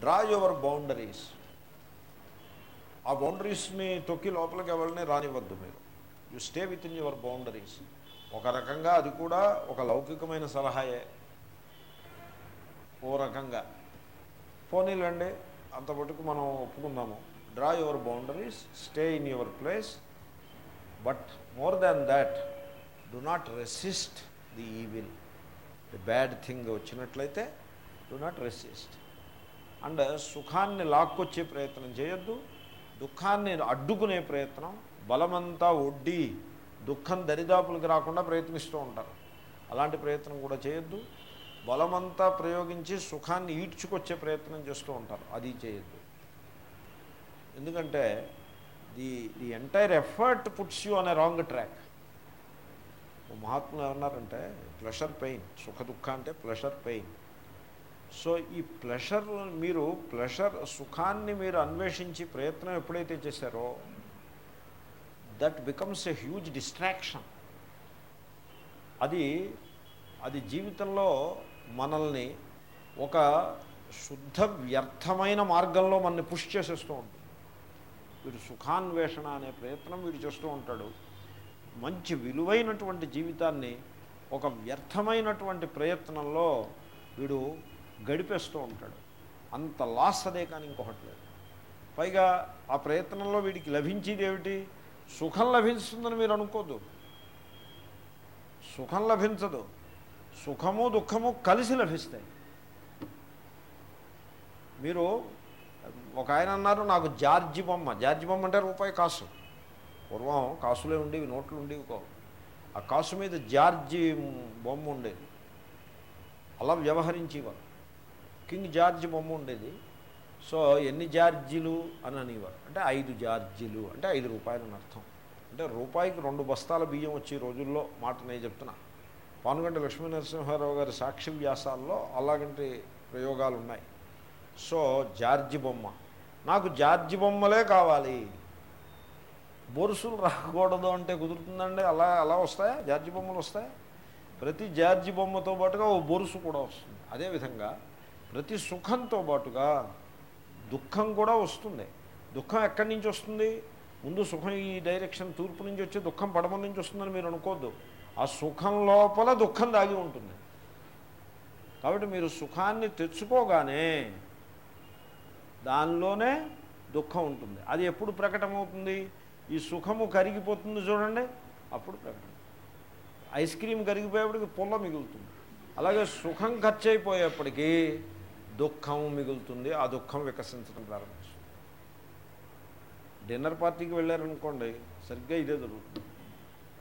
Draw your boundaries. ఆ బౌండరీస్ని తొక్కి లోపలికి ఎవరిని రానివ్వద్దు మీరు. You stay within your boundaries. ఒక రకంగా అది కూడా ఒక లౌకికమైన సలహాయే. ఓ రకంగా. పోనీలండి అంత మటుకు మనం ఒప్పుకుందాము. Draw your boundaries stay in your place but more than that do not resist the evil. The bad thing వచ్చినట్లయితే డు నాట్ రెసిస్ట్. అండ్ సుఖాన్ని లాక్కొచ్చే ప్రయత్నం చేయొద్దు. దుఃఖాన్ని అడ్డుకునే ప్రయత్నం బలమంతా ఒడ్డి దుఃఖం దరిదాపులకు రాకుండా ప్రయత్నిస్తూ ఉంటారు. అలాంటి ప్రయత్నం కూడా చేయొద్దు. బలమంతా ప్రయోగించి సుఖాన్ని ఈడ్చుకొచ్చే ప్రయత్నం చేస్తూ ఉంటారు. అది చేయొద్దు. ఎందుకంటే the the entire effort puts you అనే రాంగ్ ట్రాక్. మహాత్ములు ఏమన్నారంటే ప్లెషర్ పెయిన్. సుఖ దుఃఖ అంటే ప్లెషర్ పెయిన్. సో ఈ ప్లెషర్ మీరు ప్లెషర్ సుఖాన్ని మీరు అన్వేషించి ప్రయత్నం ఎప్పుడైతే చేశారో that becomes a huge distraction అది అది జీవితంలో మనల్ని ఒక శుద్ధ వ్యర్థమైన మార్గంలో మనల్ని పుష్ చేసేస్తూ ఉంటుంది. వీడు సుఖాన్వేషణ అనే ప్రయత్నం వీడు చేస్తూ ఉంటాడు. మంచి విలువైనటువంటి జీవితాన్ని ఒక వ్యర్థమైనటువంటి ప్రయత్నంలో వీడు గడిపేస్తూ ఉంటాడు. అంత లాస్ అదే కానీ ఇంకొకటి లేదు. పైగా ఆ ప్రయత్నంలో వీడికి లభించేది ఏమిటి? సుఖం లభిస్తుందని మీరు అనుకోద్దు. సుఖం లభించదు. సుఖము దుఃఖము కలిసి లభిస్తాయి. మీరు ఒక ఆయన అన్నారు నాకు జార్జి బొమ్మ. జార్జి బొమ్మ అంటే రూపాయి కాసు. పూర్వం కాసులే ఉండేవి నోట్లు ఉండేవి కో ఆ కాసు మీద జార్జి బొమ్మ ఉండేది. అలా వ్యవహరించేవారు. కింగ్ జార్జి బొమ్మ ఉండేది. సో ఎన్ని జార్జీలు అని అనేవారు అంటే ఐదు జార్జీలు అంటే ఐదు రూపాయలు అని అర్థం. అంటే రూపాయికి రెండు బస్తాల బియ్యం వచ్చే రోజుల్లో మాట నేను చెప్తున్నా. పానుగంట లక్ష్మీనరసింహారావు గారి సాక్షి వ్యాసాల్లో అలాగంటి ప్రయోగాలు ఉన్నాయి. సో జార్జి బొమ్మ. నాకు జార్జి బొమ్మలే కావాలి. బొరుసులు రాకూడదు అంటే కుదురుతుందండి. అలా అలా వస్తాయా? జార్జి బొమ్మలు వస్తాయా? ప్రతి జార్జి బొమ్మతో పాటుగా ఓ బొరుసు కూడా వస్తుంది. అదేవిధంగా ప్రతి సుఖంతో పాటుగా దుఃఖం కూడా వస్తుంది. దుఃఖం ఎక్కడి నుంచి వస్తుంది? ముందు సుఖం ఈ డైరెక్షన్ తూర్పు నుంచి వచ్చి దుఃఖం పడమ నుంచి వస్తుందని మీరు అనుకోవద్దు ఆ సుఖం లోపల దుఃఖం దాగి ఉంటుంది. కాబట్టి మీరు సుఖాన్ని తెచ్చుకోగానే దానిలోనే దుఃఖం ఉంటుంది. అది ఎప్పుడు ప్రకటమవుతుంది? ఈ సుఖము కరిగిపోతుంది చూడండి అప్పుడు ప్రకటన. ఐస్ క్రీమ్ కరిగిపోయేప్పటికి పుల్ల మిగులుతుంది. అలాగే సుఖం ఖర్చు అయిపోయేప్పటికీ దుఃఖం మిగులుతుంది ఆ దుఃఖం వికసించడం ప్రారంభిస్తుంది. డిన్నర్ పార్టీకి వెళ్ళారనుకోండి సరిగ్గా ఇదే జరుగుతుంది.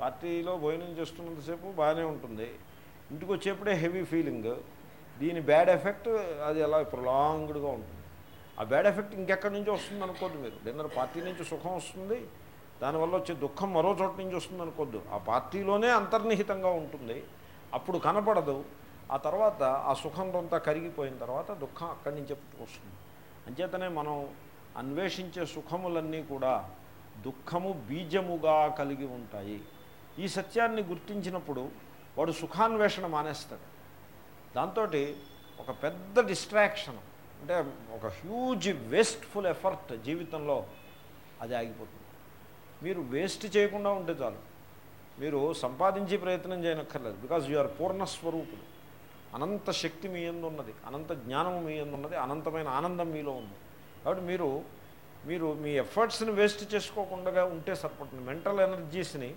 పార్టీలో భోజనం చేస్తున్నంతసేపు బాగానే ఉంటుంది. ఇంటికి వచ్చేప్పుడే హెవీ ఫీలింగ్. దీని బ్యాడ్ ఎఫెక్ట్ అది అలా ప్రొలాంగ్డ్గా ఉంటుంది. ఆ బ్యాడ్ ఎఫెక్ట్ ఇంకెక్కడి నుంచి వస్తుంది అనుకోద్దు మీరు. డిన్నర్ పార్టీ నుంచి సుఖం వస్తుంది దానివల్ల వచ్చే దుఃఖం మరో చోట నుంచి వస్తుంది అనుకోద్దు. ఆ పార్టీలోనే అంతర్నిహితంగా ఉంటుంది. అప్పుడు కనపడదు. ఆ తర్వాత ఆ సుఖం కొంత కరిగిపోయిన తర్వాత దుఃఖం అక్కడి నుంచే పుట్టుకొస్తుంది. అంచేతనే మనం అన్వేషించే సుఖములన్నీ కూడా దుఃఖము బీజముగా కలిగి ఉంటాయి. ఈ సత్యాన్ని గుర్తించినప్పుడు వాడు సుఖాన్వేషణ మానేస్తాడు. దాంతో ఒక పెద్ద డిస్ట్రాక్షన్ అంటే ఒక హ్యూజ్ వేస్ట్ఫుల్ ఎఫర్ట్ జీవితంలో అది ఆగిపోతుంది. మీరు వేస్ట్ చేయకుండా ఉంటే చాలు. మీరు సంపాదించే ప్రయత్నం చేయనక్కర్లేదు బికాజ్ యు ఆర్ పూర్ణస్వరూపుడు అనంత శక్తి మీ ఎందు ఉన్నది అనంత జ్ఞానం మీ ఎందు ఉన్నది అనంతమైన ఆనందం మీలో ఉంది. కాబట్టి మీరు మీరు మీ ఎఫర్ట్స్ని వేస్ట్ చేసుకోకుండా ఉంటే సరిపడుతుంది. మెంటల్ ఎనర్జీస్ని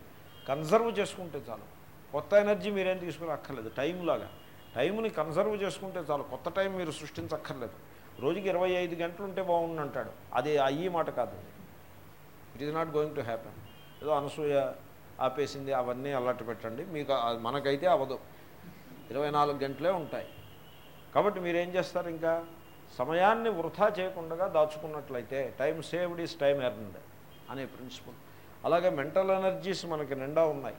కన్సర్వ్ చేసుకుంటే చాలు. కొత్త ఎనర్జీ మీరేం తీసుకుని అక్కర్లేదు. టైంలాగా టైంని కన్సర్వ్ చేసుకుంటే చాలు. కొత్త టైం మీరు సృష్టించక్కర్లేదు. రోజుకి ఇరవై ఐదు గంటలు ఉంటే బాగుండు అంటాడు అది అయ్యి మాట కాదు it is not going to happen ఏదో అనసూయ ఆపేసింది అవన్నీ అలర్ట్ పెట్టండి. మీకు మనకైతే అవదు. ఇరవై నాలుగు గంటలే ఉంటాయి. కాబట్టి మీరేం చేస్తారు ఇంకా? సమయాన్ని వృధా చేయకుండా దాచుకున్నట్లయితే time saved is time earned అనే ప్రిన్సిపల్. అలాగే మెంటల్ ఎనర్జీస్ మనకి నిండా ఉన్నాయి.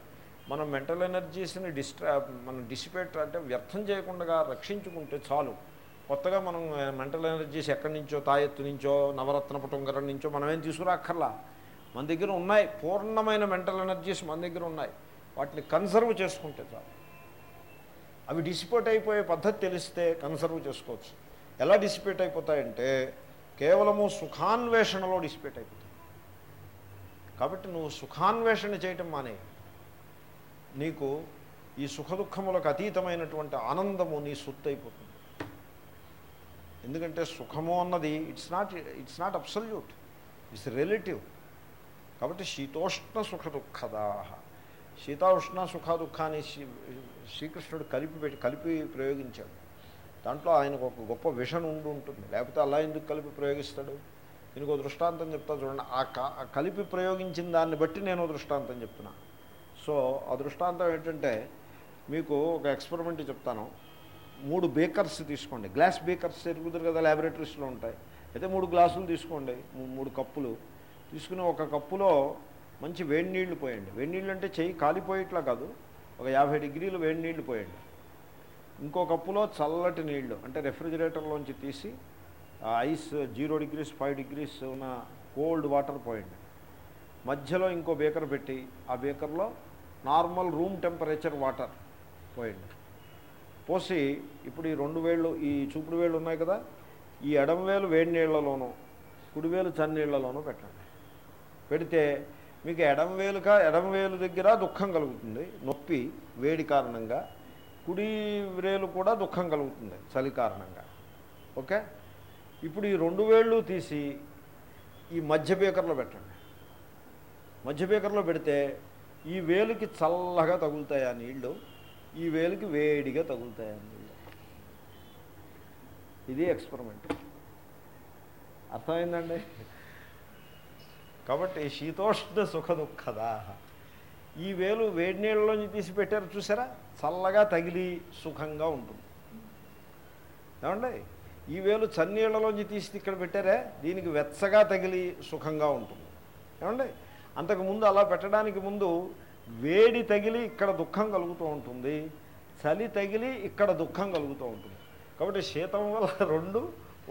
మనం మెంటల్ ఎనర్జీస్ని డిస్ట్రా మనం డిసిపేట్ అంటే వ్యర్థం చేయకుండా రక్షించుకుంటే చాలు. కొత్తగా మనం మెంటల్ ఎనర్జీస్ ఎక్కడి నుంచో తాయెత్తు నుంచో నవరత్న పుటుంగరం నుంచో మనమేం తీసుకురాక్కర్లా? మన దగ్గర ఉన్నాయి. పూర్ణమైన మెంటల్ ఎనర్జీస్ మన దగ్గర ఉన్నాయి. వాటిని కన్సర్వ్ చేసుకుంటే చాలు. అవి డిసిపోట్ అయిపోయే పద్ధతి తెలిస్తే కన్సర్వ్ చేసుకోవచ్చు. ఎలా డిసిపేట్ అయిపోతాయంటే కేవలము సుఖాన్వేషణలో డిసిపేట్ అయిపోతాయి. కాబట్టి నువ్వు సుఖాన్వేషణ చేయటం మానే. నీకు ఈ సుఖదుఖములకు అతీతమైనటువంటి ఆనందము నీ సొత్తు అయిపోతుంది. ఎందుకంటే సుఖము అన్నది it's not it's not absolute it's relative కాబట్టి శీతోష్ణ సుఖ దుఃఖదా శీతోష్ణ సుఖ దుఃఖాన్ని శ్రీకృష్ణుడు కలిపి పెట్టి కలిపి ప్రయోగించాడు. దాంట్లో ఆయనకు ఒక గొప్ప విషన్ ఉండి ఉంటుంది. లేకపోతే అలా ఎందుకు కలిపి ప్రయోగిస్తాడు? దీనికి దృష్టాంతం చెప్తా చూడండి. ఆ కలిపి ప్రయోగించిన దాన్ని బట్టి నేను దృష్టాంతం చెప్తున్నా. సో ఆ దృష్టాంతం ఏంటంటే మీకు ఒక ఎక్స్పెరిమెంట్ చెప్తాను. మూడు బేకర్స్ తీసుకోండి. గ్లాస్ బేకర్స్ ఎరుగుతారు కదా ల్యాబొరేటరీస్లో ఉంటాయి. అయితే మూడు గ్లాసులు తీసుకోండి. మూడు కప్పులు. తీసుకుని ఒక కప్పులో మంచి వేడి నీళ్ళు పోయండి. వేడి నీళ్ళు అంటే చెయ్యి కాలిపోయేట్లా కాదు. ఒక యాభై డిగ్రీలు వేడి నీళ్ళు పోయండి. ఇంకో కప్పులో చల్లటి నీళ్ళు అంటే రెఫ్రిజిరేటర్లోంచి తీసి ice zero degrees five degrees ఉన్న కోల్డ్ వాటర్ పోయండి. మధ్యలో ఇంకో బేకర్ పెట్టి ఆ బేకర్లో నార్మల్ రూమ్ టెంపరేచర్ వాటర్ పోయండి. పోసి ఇప్పుడు ఈ రెండు వేళ్ళు ఈ చూపుడు వేళ్ళు ఉన్నాయి కదా ఈ ఎడం వేలు వేడి నీళ్ళలోనూ కుడివేలు చన్నీళ్ళలోనూ పెట్టండి. పెడితే మీకు ఎడం వేలుక ఎడం వేలు దగ్గర దుఃఖం కలుగుతుంది. నొప్పి వేడి కారణంగా కుడి వేలు కూడా దుఃఖం కలుగుతుంది చలి కారణంగా. ఓకే? ఇప్పుడు ఈ రెండు వేళ్ళు తీసి ఈ మధ్య బీకర్లో పెట్టండి. మధ్య బీకర్లో పెడితే ఈ వేలుకి చల్లగా తగులుతాయా నీళ్ళు ఈ వేలుకి వేడిగా తగులుతాయా నీళ్ళు ఇది ఎక్స్పెరిమెంట్. అర్థమైందండి? కాబట్టి శీతోష్ణ సుఖ దుఃఖదా ఈ వేలు వేడి నీళ్ళలోంచి తీసి పెట్టారు చూసారా? చల్లగా తగిలి సుఖంగా ఉంటుంది. ఏమండి? ఈ వేలు చన్నీళ్ళలోంచి తీసి ఇక్కడ పెట్టారే దీనికి వెచ్చగా తగిలి సుఖంగా ఉంటుంది. ఏమండి? అంతకుముందు అలా పెట్టడానికి ముందు వేడి తగిలి ఇక్కడ దుఃఖం కలుగుతూ ఉంటుంది చలి తగిలి ఇక్కడ దుఃఖం కలుగుతూ ఉంటుంది. కాబట్టి శీతం వల్ల రెండు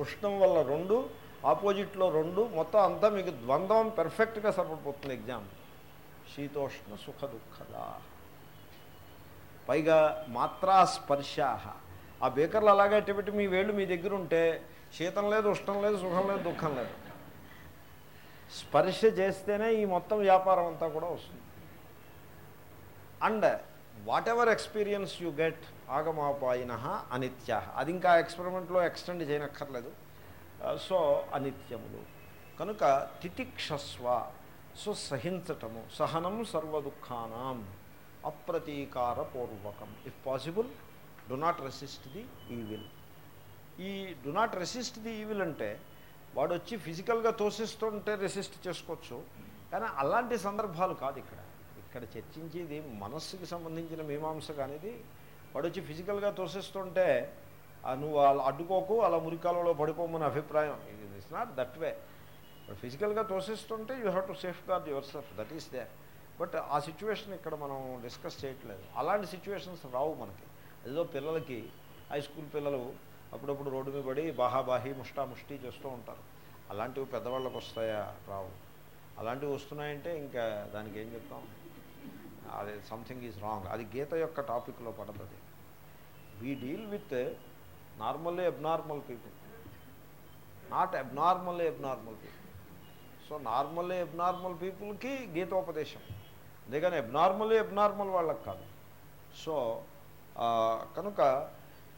ఉష్ణం వల్ల రెండు ఆపోజిట్లో రెండు మొత్తం అంతా మీకు ద్వంద్వం పెర్ఫెక్ట్గా సరిపడిపోతుంది ఎగ్జామ్ శీతోష్ణ సుఖ దుఃఖదా. పైగా మాత్రా స్పర్శాహ ఆ బేకర్లు అలాగే అట్టబెట్టి మీ వేళ్ళు మీ దగ్గర ఉంటే శీతం లేదు ఉష్ణం లేదు సుఖం లేదు దుఃఖం లేదు. స్పర్శ చేస్తేనే ఈ మొత్తం వ్యాపారం అంతా కూడా వస్తుంది. And whatever experience you get ఆగమాపాయిన అనిత్య. అది ఇంకా ఎక్స్పెరిమెంట్లో ఎక్స్టెండ్ చేయనక్కర్లేదు. సో అనిత్యములు. కనుక తితిక్షస్వ సో సహించటము సహనం సర్వదుఃఖానాం అప్రతీకారపూర్వకం. If possible do not resist the evil ఈ do not resist the evil అంటే వాడు వచ్చి ఫిజికల్గా తోసిస్తుంటే రెసిస్ట్ చేసుకోవచ్చు. కానీ అలాంటి సందర్భాలు కాదు ఇక్కడ. ఇక్కడ చర్చించేది మనస్సుకి సంబంధించిన మీమాంస కానిది. వాడు వచ్చి ఫిజికల్గా తోసిస్తుంటే నువ్వు అలా అడ్డుకోకు అలా మురికాలలో పడిపోమని అభిప్రాయం. It's not that way but ఫిజికల్గా తోషిస్తుంటే you have to safeguard yourself that is they but ఆ సిచ్యువేషన్ ఇక్కడ మనం డిస్కస్ చేయట్లేదు. అలాంటి సిచ్యువేషన్స్ రావు మనకి. ఏదో పిల్లలకి హై స్కూల్ పిల్లలు అప్పుడప్పుడు రోడ్డు మీద పడి బాహాబాహి ముష్టా ముష్టి చేస్తూ ఉంటారు. అలాంటివి పెద్దవాళ్ళకి వస్తాయా? రావు. అలాంటివి వస్తున్నాయంటే ఇంకా దానికి ఏం చెప్తాం? అది సంథింగ్ ఈజ్ రాంగ్ అది గీత యొక్క టాపిక్లో పడదు we deal with normally abnormal people. Not abnormally abnormal people. So normally abnormal పీపుల్కి గీతోపదేశం. అంతేగాని అబ్నార్మల్లీ అబ్నార్మల్ వాళ్ళకి కాదు. సో కనుక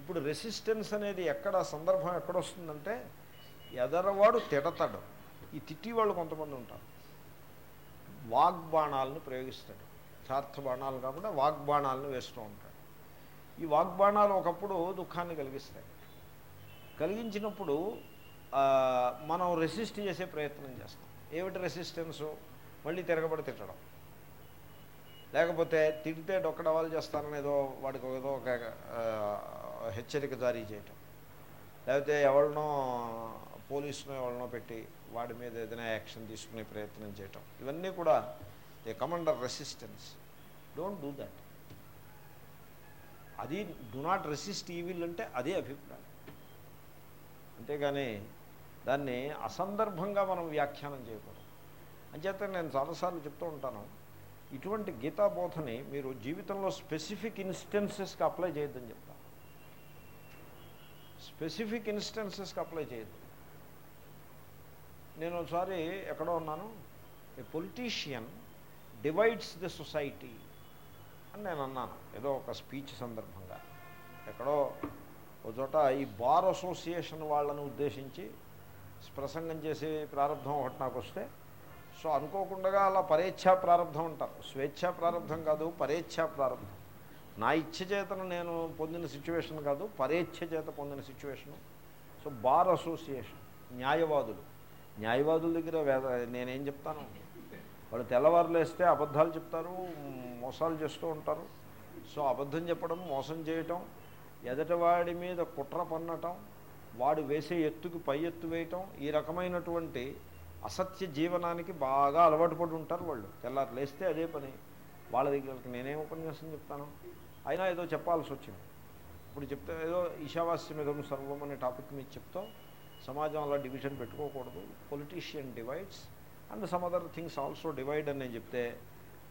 ఇప్పుడు రెసిస్టెన్స్ అనేది ఎక్కడ సందర్భం ఎక్కడ వస్తుందంటే ఎదరవాడు తిడతాడు. ఈ తిట్టి వాళ్ళు కొంతమంది ఉంటారు. వాగ్బాణాలను ప్రయోగిస్తాడు. యథార్థ బాణాలు కాకుండా వాగ్బాణాలను వేస్తూ ఉంటాడు. ఈ వాగ్బాణాలు ఒకప్పుడు దుఃఖాన్ని కలిగిస్తాయి. కలిగించినప్పుడు మనం రెసిస్ట్ చేసే ప్రయత్నం చేస్తాం. ఏమిటి రెసిస్టెన్సు మళ్ళీ తిరగబడి తిట్టడం. లేకపోతే తిడితే డొక్కడవాలు చేస్తానని ఏదో వాడికి ఏదో ఒక హెచ్చరిక జారీ చేయటం. లేకపోతే ఎవరినో పోలీసునో ఎవరినో పెట్టి వాడి మీద ఏదైనా యాక్షన్ తీసుకునే ప్రయత్నం చేయటం. ఇవన్నీ కూడా they come under resistance don't do that అది డు నాట్ రెసిస్ట్ ఈవిల్ అంటే అదే అభిప్రాయం. అంతేగాని దాన్ని అసందర్భంగా మనం వ్యాఖ్యానం చేయకూడదు. అంచేత నేను చాలాసార్లు చెప్తూ ఉంటాను ఇటువంటి గీతా బోధని మీరు జీవితంలో స్పెసిఫిక్ ఇన్స్టెన్సెస్కి అప్లై చేయొద్దని చెప్తాను స్పెసిఫిక్ ఇన్స్టెన్సెస్కి అప్లై చేయొద్దు. నేను ఒకసారి ఎక్కడో ఉన్నాను a politician divides the society అని నేను అన్నాను ఏదో ఒక స్పీచ్ సందర్భంగా. ఎక్కడో ఒక చోట ఈ బార్ అసోసియేషన్ వాళ్ళని ఉద్దేశించి ప్రసంగం చేసే ప్రారంభం ఒకటి నాకు వస్తే సో అనుకోకుండా అలా పరేచ్ఛా ప్రారంభం అంటారు. స్వేచ్ఛా ప్రారంభం కాదు పరేచ్ఛా ప్రారంభం. నా ఇచ్చ చేతను నేను పొందిన సిచ్యువేషన్ కాదు పరేచ్ఛ చేత పొందిన సిచ్యువేషను సో బార్ అసోసియేషన్ న్యాయవాదులు. న్యాయవాదుల దగ్గర వేద నేనేం చెప్తాను? వాళ్ళు తెల్లవారులు వేస్తే అబద్ధాలు చెప్తారు మోసాలు చేస్తూ ఉంటారు. సో అబద్ధం చెప్పడం మోసం చేయటం ఎదటివాడి మీద కుట్ర పన్నటం వాడు వేసే ఎత్తుకి పై ఎత్తు వేయటం ఈ రకమైనటువంటి అసత్య జీవనానికి బాగా అలవాటు పడి ఉంటారు వాళ్ళు. తెల్లారు లేస్తే అదే పని. వాళ్ళ దగ్గరికి నేనేం ఉపన్యాసం చెప్తాను? అయినా ఏదో చెప్పాల్సి వచ్చింది. ఇప్పుడు చెప్తే ఏదో ఈశావాస్యమిదం సర్వం అనే టాపిక్ మీద చెప్తాం. సమాజం అలా డివిజన్ పెట్టుకోకూడదు. Politician divides and some other things also divide అని నేను చెప్తే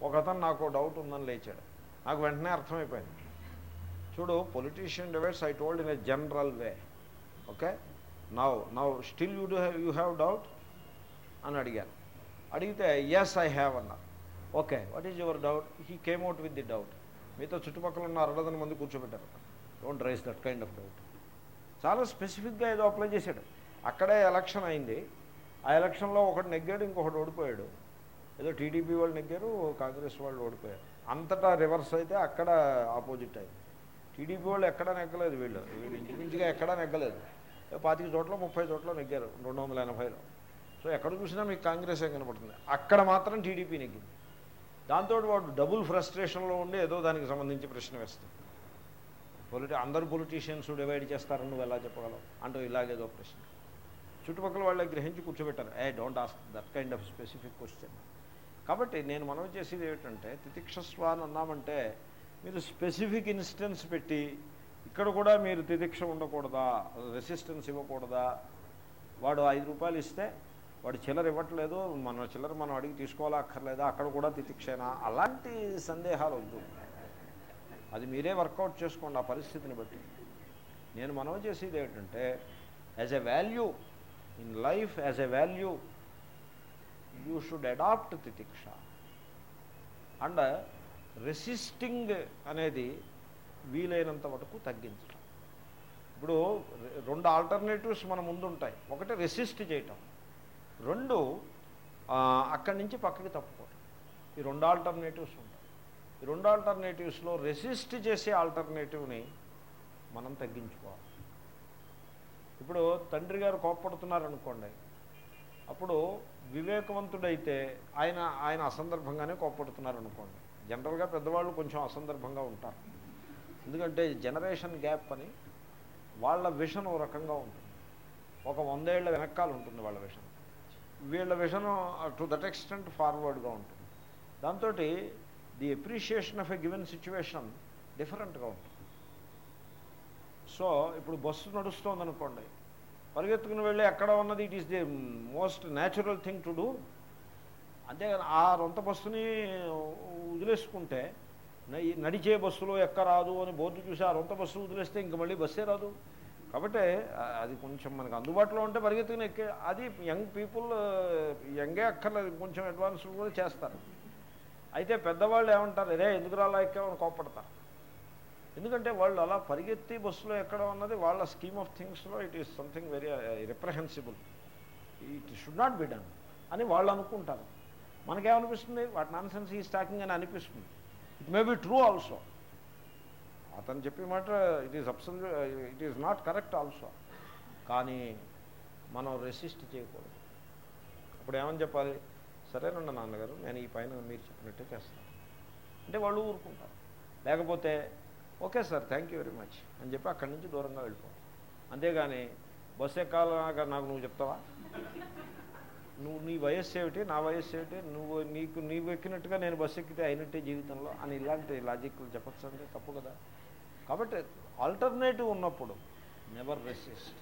ఒకతను నాకు డౌట్ ఉందని లేచాడు. నాకు వెంటనే అర్థమైపోయింది. చూడు politician divides I told in a general way okay now now still you do you have doubt అని అడిగాను. అడిగితే ఎస్ ఐ హ్యావ్ అన్నారు okay what is your doubt he came out with the doubt మీతో చుట్టుపక్కల ఉన్న అరడదని మంది కూర్చోబెట్టారు. Don't raise that kind of doubt చాలా స్పెసిఫిక్గా ఏదో అప్లై చేశాడు. అక్కడే ఎలక్షన్ అయింది. ఆ ఎలక్షన్లో ఒకటి నెగ్గాడు ఇంకొకటి ఓడిపోయాడు. ఏదో టీడీపీ వాళ్ళు నెగ్గారు కాంగ్రెస్ వాళ్ళు ఓడిపోయారు. అంతటా రివర్స్ అయితే అక్కడ ఆపోజిట్ అయింది. టీడీపీ వాళ్ళు ఎక్కడా నెగ్గలేదు వీళ్ళు. వీళ్ళు ఇంచుమించుగా ఎక్కడా నెగ్గలేదు. పాతిక చోట్ల ముప్పై చోట్ల నెగ్గారు రెండు వందల ఎనభైలో. సో ఎక్కడ చూసినా మీకు కాంగ్రెస్ ఏ కనపడుతుంది? అక్కడ మాత్రం టీడీపీ నెగ్గింది. దాంతో వాడు డబుల్ ఫ్రస్ట్రేషన్లో ఉండి ఏదో దానికి సంబంధించి ప్రశ్న వేస్తుంది. పొలిటి అందరు పొలిటీషియన్స్ డివైడ్ చేస్తారని నువ్వు ఎలా చెప్పగలవు? అంటూ ఇలాగేదో ప్రశ్న. చుట్టుపక్కల వాళ్ళే గ్రహించి కూర్చోబెట్టారు. A don't ask that kind of specific question కాబట్టి నేను మనం చేసేది ఏమిటంటే తితిక్షస్వాన్ అన్నామంటే మీరు స్పెసిఫిక్ ఇన్స్టెన్స్ పెట్టి ఇక్కడ కూడా మీరు తితిక్ష ఉండకూడదా రెసిస్టెన్స్ ఇవ్వకూడదా? వాడు ఐదు రూపాయలు ఇస్తే వాడు చిల్లర ఇవ్వట్లేదు మన చిల్లర మనం అడిగి తీసుకోవాలా అక్కర్లేదా? అక్కడ కూడా తితిక్షేనా అలాంటి సందేహాలు వద్దు. అది మీరే వర్కౌట్ చేసుకోండి ఆ పరిస్థితిని బట్టి. నేను మనం చేసేది ఏంటంటే as a value in life as a value you should adapt తితిక్ష and resisting అనేది వీలైనంత వరకు తగ్గించడం. ఇప్పుడు రెండు ఆల్టర్నేటివ్స్ మన ముందు ఉంటాయి ఒకటి రెసిస్ట్ చేయటం. రెండు అక్కడి నుంచి పక్కకి తప్పుకోవటం. ఈ రెండు ఆల్టర్నేటివ్స్ ఉంటాయి. ఈ రెండు ఆల్టర్నేటివ్స్లో రెసిస్ట్ చేసే ఆల్టర్నేటివ్ని మనం తగ్గించుకోవాలి. ఇప్పుడు తండ్రి గారు కోప్పడుతున్నారనుకోండి. అప్పుడు వివేకవంతుడైతే ఆయన ఆయన అసందర్భంగానే కోప్పడుతున్నారనుకోండి. జనరల్గా పెద్దవాళ్ళు కొంచెం అసందర్భంగా ఉంటారు. ఎందుకంటే జనరేషన్ గ్యాప్ అని వాళ్ళ విషన్ ఓ రకంగా ఉంటుంది. ఒక వందేళ్ళ వెనకాల ఉంటుంది వాళ్ళ విషన్. వీళ్ళ విషన్ టు దట్ ఎక్స్టెంట్ ఫార్వర్డ్గా ఉంటుంది. దాంతో the appreciation of a given situation డిఫరెంట్గా ఉంటుంది. సో ఇప్పుడు బస్సు నడుస్తోంది అనుకోండి పరిగెత్తుకుని వెళ్ళి ఎక్కడ ఉన్నది it is the most natural thing to do అంతే ఆ రొంత బస్సుని వదిలేసుకుంటే నడిచే బస్సులో ఎక్కరాదు అని బోర్డు చూసి ఆ రొంత బస్సు వదిలేస్తే ఇంక మళ్ళీ బస్సే రాదు. కాబట్టి అది కొంచెం మనకు అందుబాటులో ఉంటే పరిగెత్తుకుని ఎక్కే అది యంగ్ పీపుల్ యంగే అక్కర్లేదు కొంచెం అడ్వాన్స్ కూడా చేస్తారు. అయితే పెద్దవాళ్ళు ఏమంటారు రే ఎందుకు రాలా ఎక్కామని కోప్పడతారు. ఎందుకంటే వాళ్ళు అలా పరిగెత్తి బస్సులో ఎక్కడ ఉన్నది వాళ్ళ scheme of థింగ్స్లో it is something very reprehensible. It should not be done అని వాళ్ళు అనుకుంటారు. మనకేమనిపిస్తుంది? వాటి నాన్ సెన్స్ ఈ స్టాకింగ్ అని అనిపిస్తుంది. It may be true also అతను చెప్పే మాట it is absolute it is not correct also కానీ మనం రెసిస్ట్ చేయకూడదు. అప్పుడు ఏమని చెప్పాలి? సరేనండి నాన్నగారు నేను ఈ పైన మీరు చెప్పినట్టే చేస్తాను. అంటే వాళ్ళు ఊరుకుంటారు. లేకపోతే okay sir thank you very much అని చెప్పి అక్కడి నుంచి దూరంగా వెళ్ళిపో అంతేగాని బస్సు ఎక్కాలన్నాక నాకు నువ్వు చెప్తావా? నువ్వు నీ వయస్సు ఏమిటి? నా వయస్సు ఏమిటి? నువ్వు నీకు నీవు ఎక్కినట్టుగా నేను బస్సు ఎక్కితే అయినట్టే జీవితంలో అని ఇలాంటి లాజిక్లు చెప్పచ్చు అంటే తప్పు కదా. కాబట్టి ఆల్టర్నేటివ్ ఉన్నప్పుడు నెవర్ రెసిస్ట్